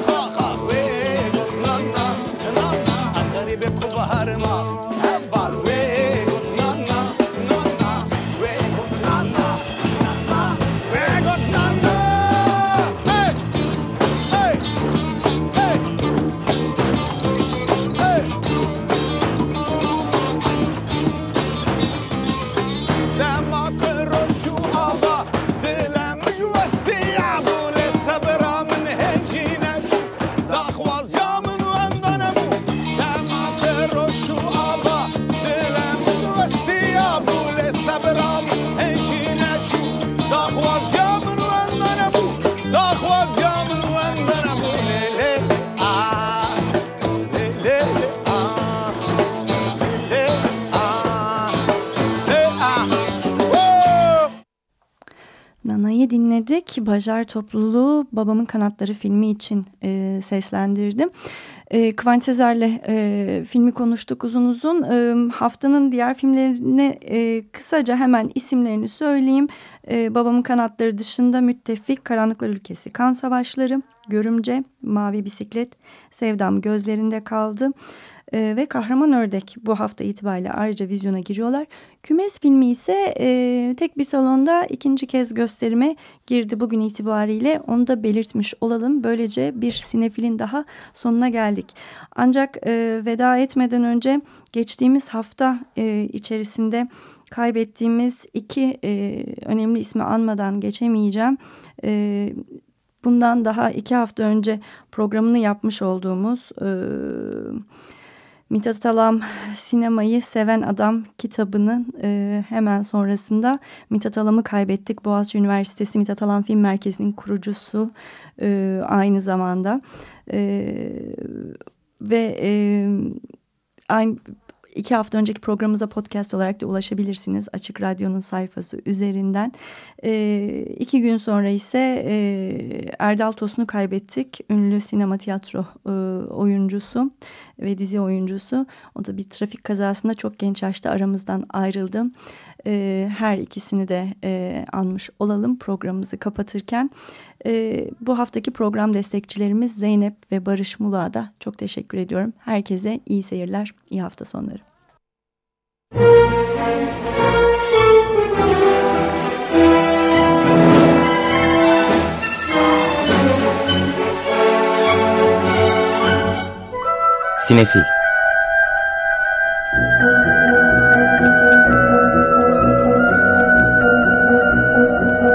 dinledik. Bajar Topluluğu Babamın Kanatları filmi için e, seslendirdim. E, Kıvanç Sezer'le e, filmi konuştuk uzun uzun. E, haftanın diğer filmlerine e, kısaca hemen isimlerini söyleyeyim. E, Babamın Kanatları dışında Müttefik, Karanlıklar Ülkesi, Kan Savaşları, Görümce, Mavi Bisiklet, Sevdam Gözlerinde Kaldı e, ve Kahraman Ördek bu hafta itibariyle ayrıca vizyona giriyorlar. Kümes filmi ise e, tek bir salonda ikinci kez gösterime girdi bugün itibariyle. Onu da belirtmiş olalım. Böylece bir sinefilin daha sonuna geldik. Ancak e, veda etmeden önce geçtiğimiz hafta e, içerisinde kaybettiğimiz iki e, önemli ismi anmadan geçemeyeceğim. E, bundan daha iki hafta önce programını yapmış olduğumuz... E, Mithat Alam Sinemayı Seven Adam kitabının e, hemen sonrasında Mithat Alam'ı kaybettik. Boğaziçi Üniversitesi Mithat Alam Film Merkezi'nin kurucusu e, aynı zamanda. E, ve e, aynı iki hafta önceki programımıza podcast olarak da ulaşabilirsiniz. Açık Radyo'nun sayfası üzerinden. E, iki gün sonra ise e, Erdal Tosun'u kaybettik. Ünlü sinema tiyatro e, oyuncusu ve dizi oyuncusu. O da bir trafik kazasında çok genç yaşta aramızdan ayrıldı. E, her ikisini de e, anmış olalım programımızı kapatırken. E, bu haftaki program destekçilerimiz Zeynep ve Barış Mula'da da çok teşekkür ediyorum. Herkese iyi seyirler, iyi hafta sonları. Sinefil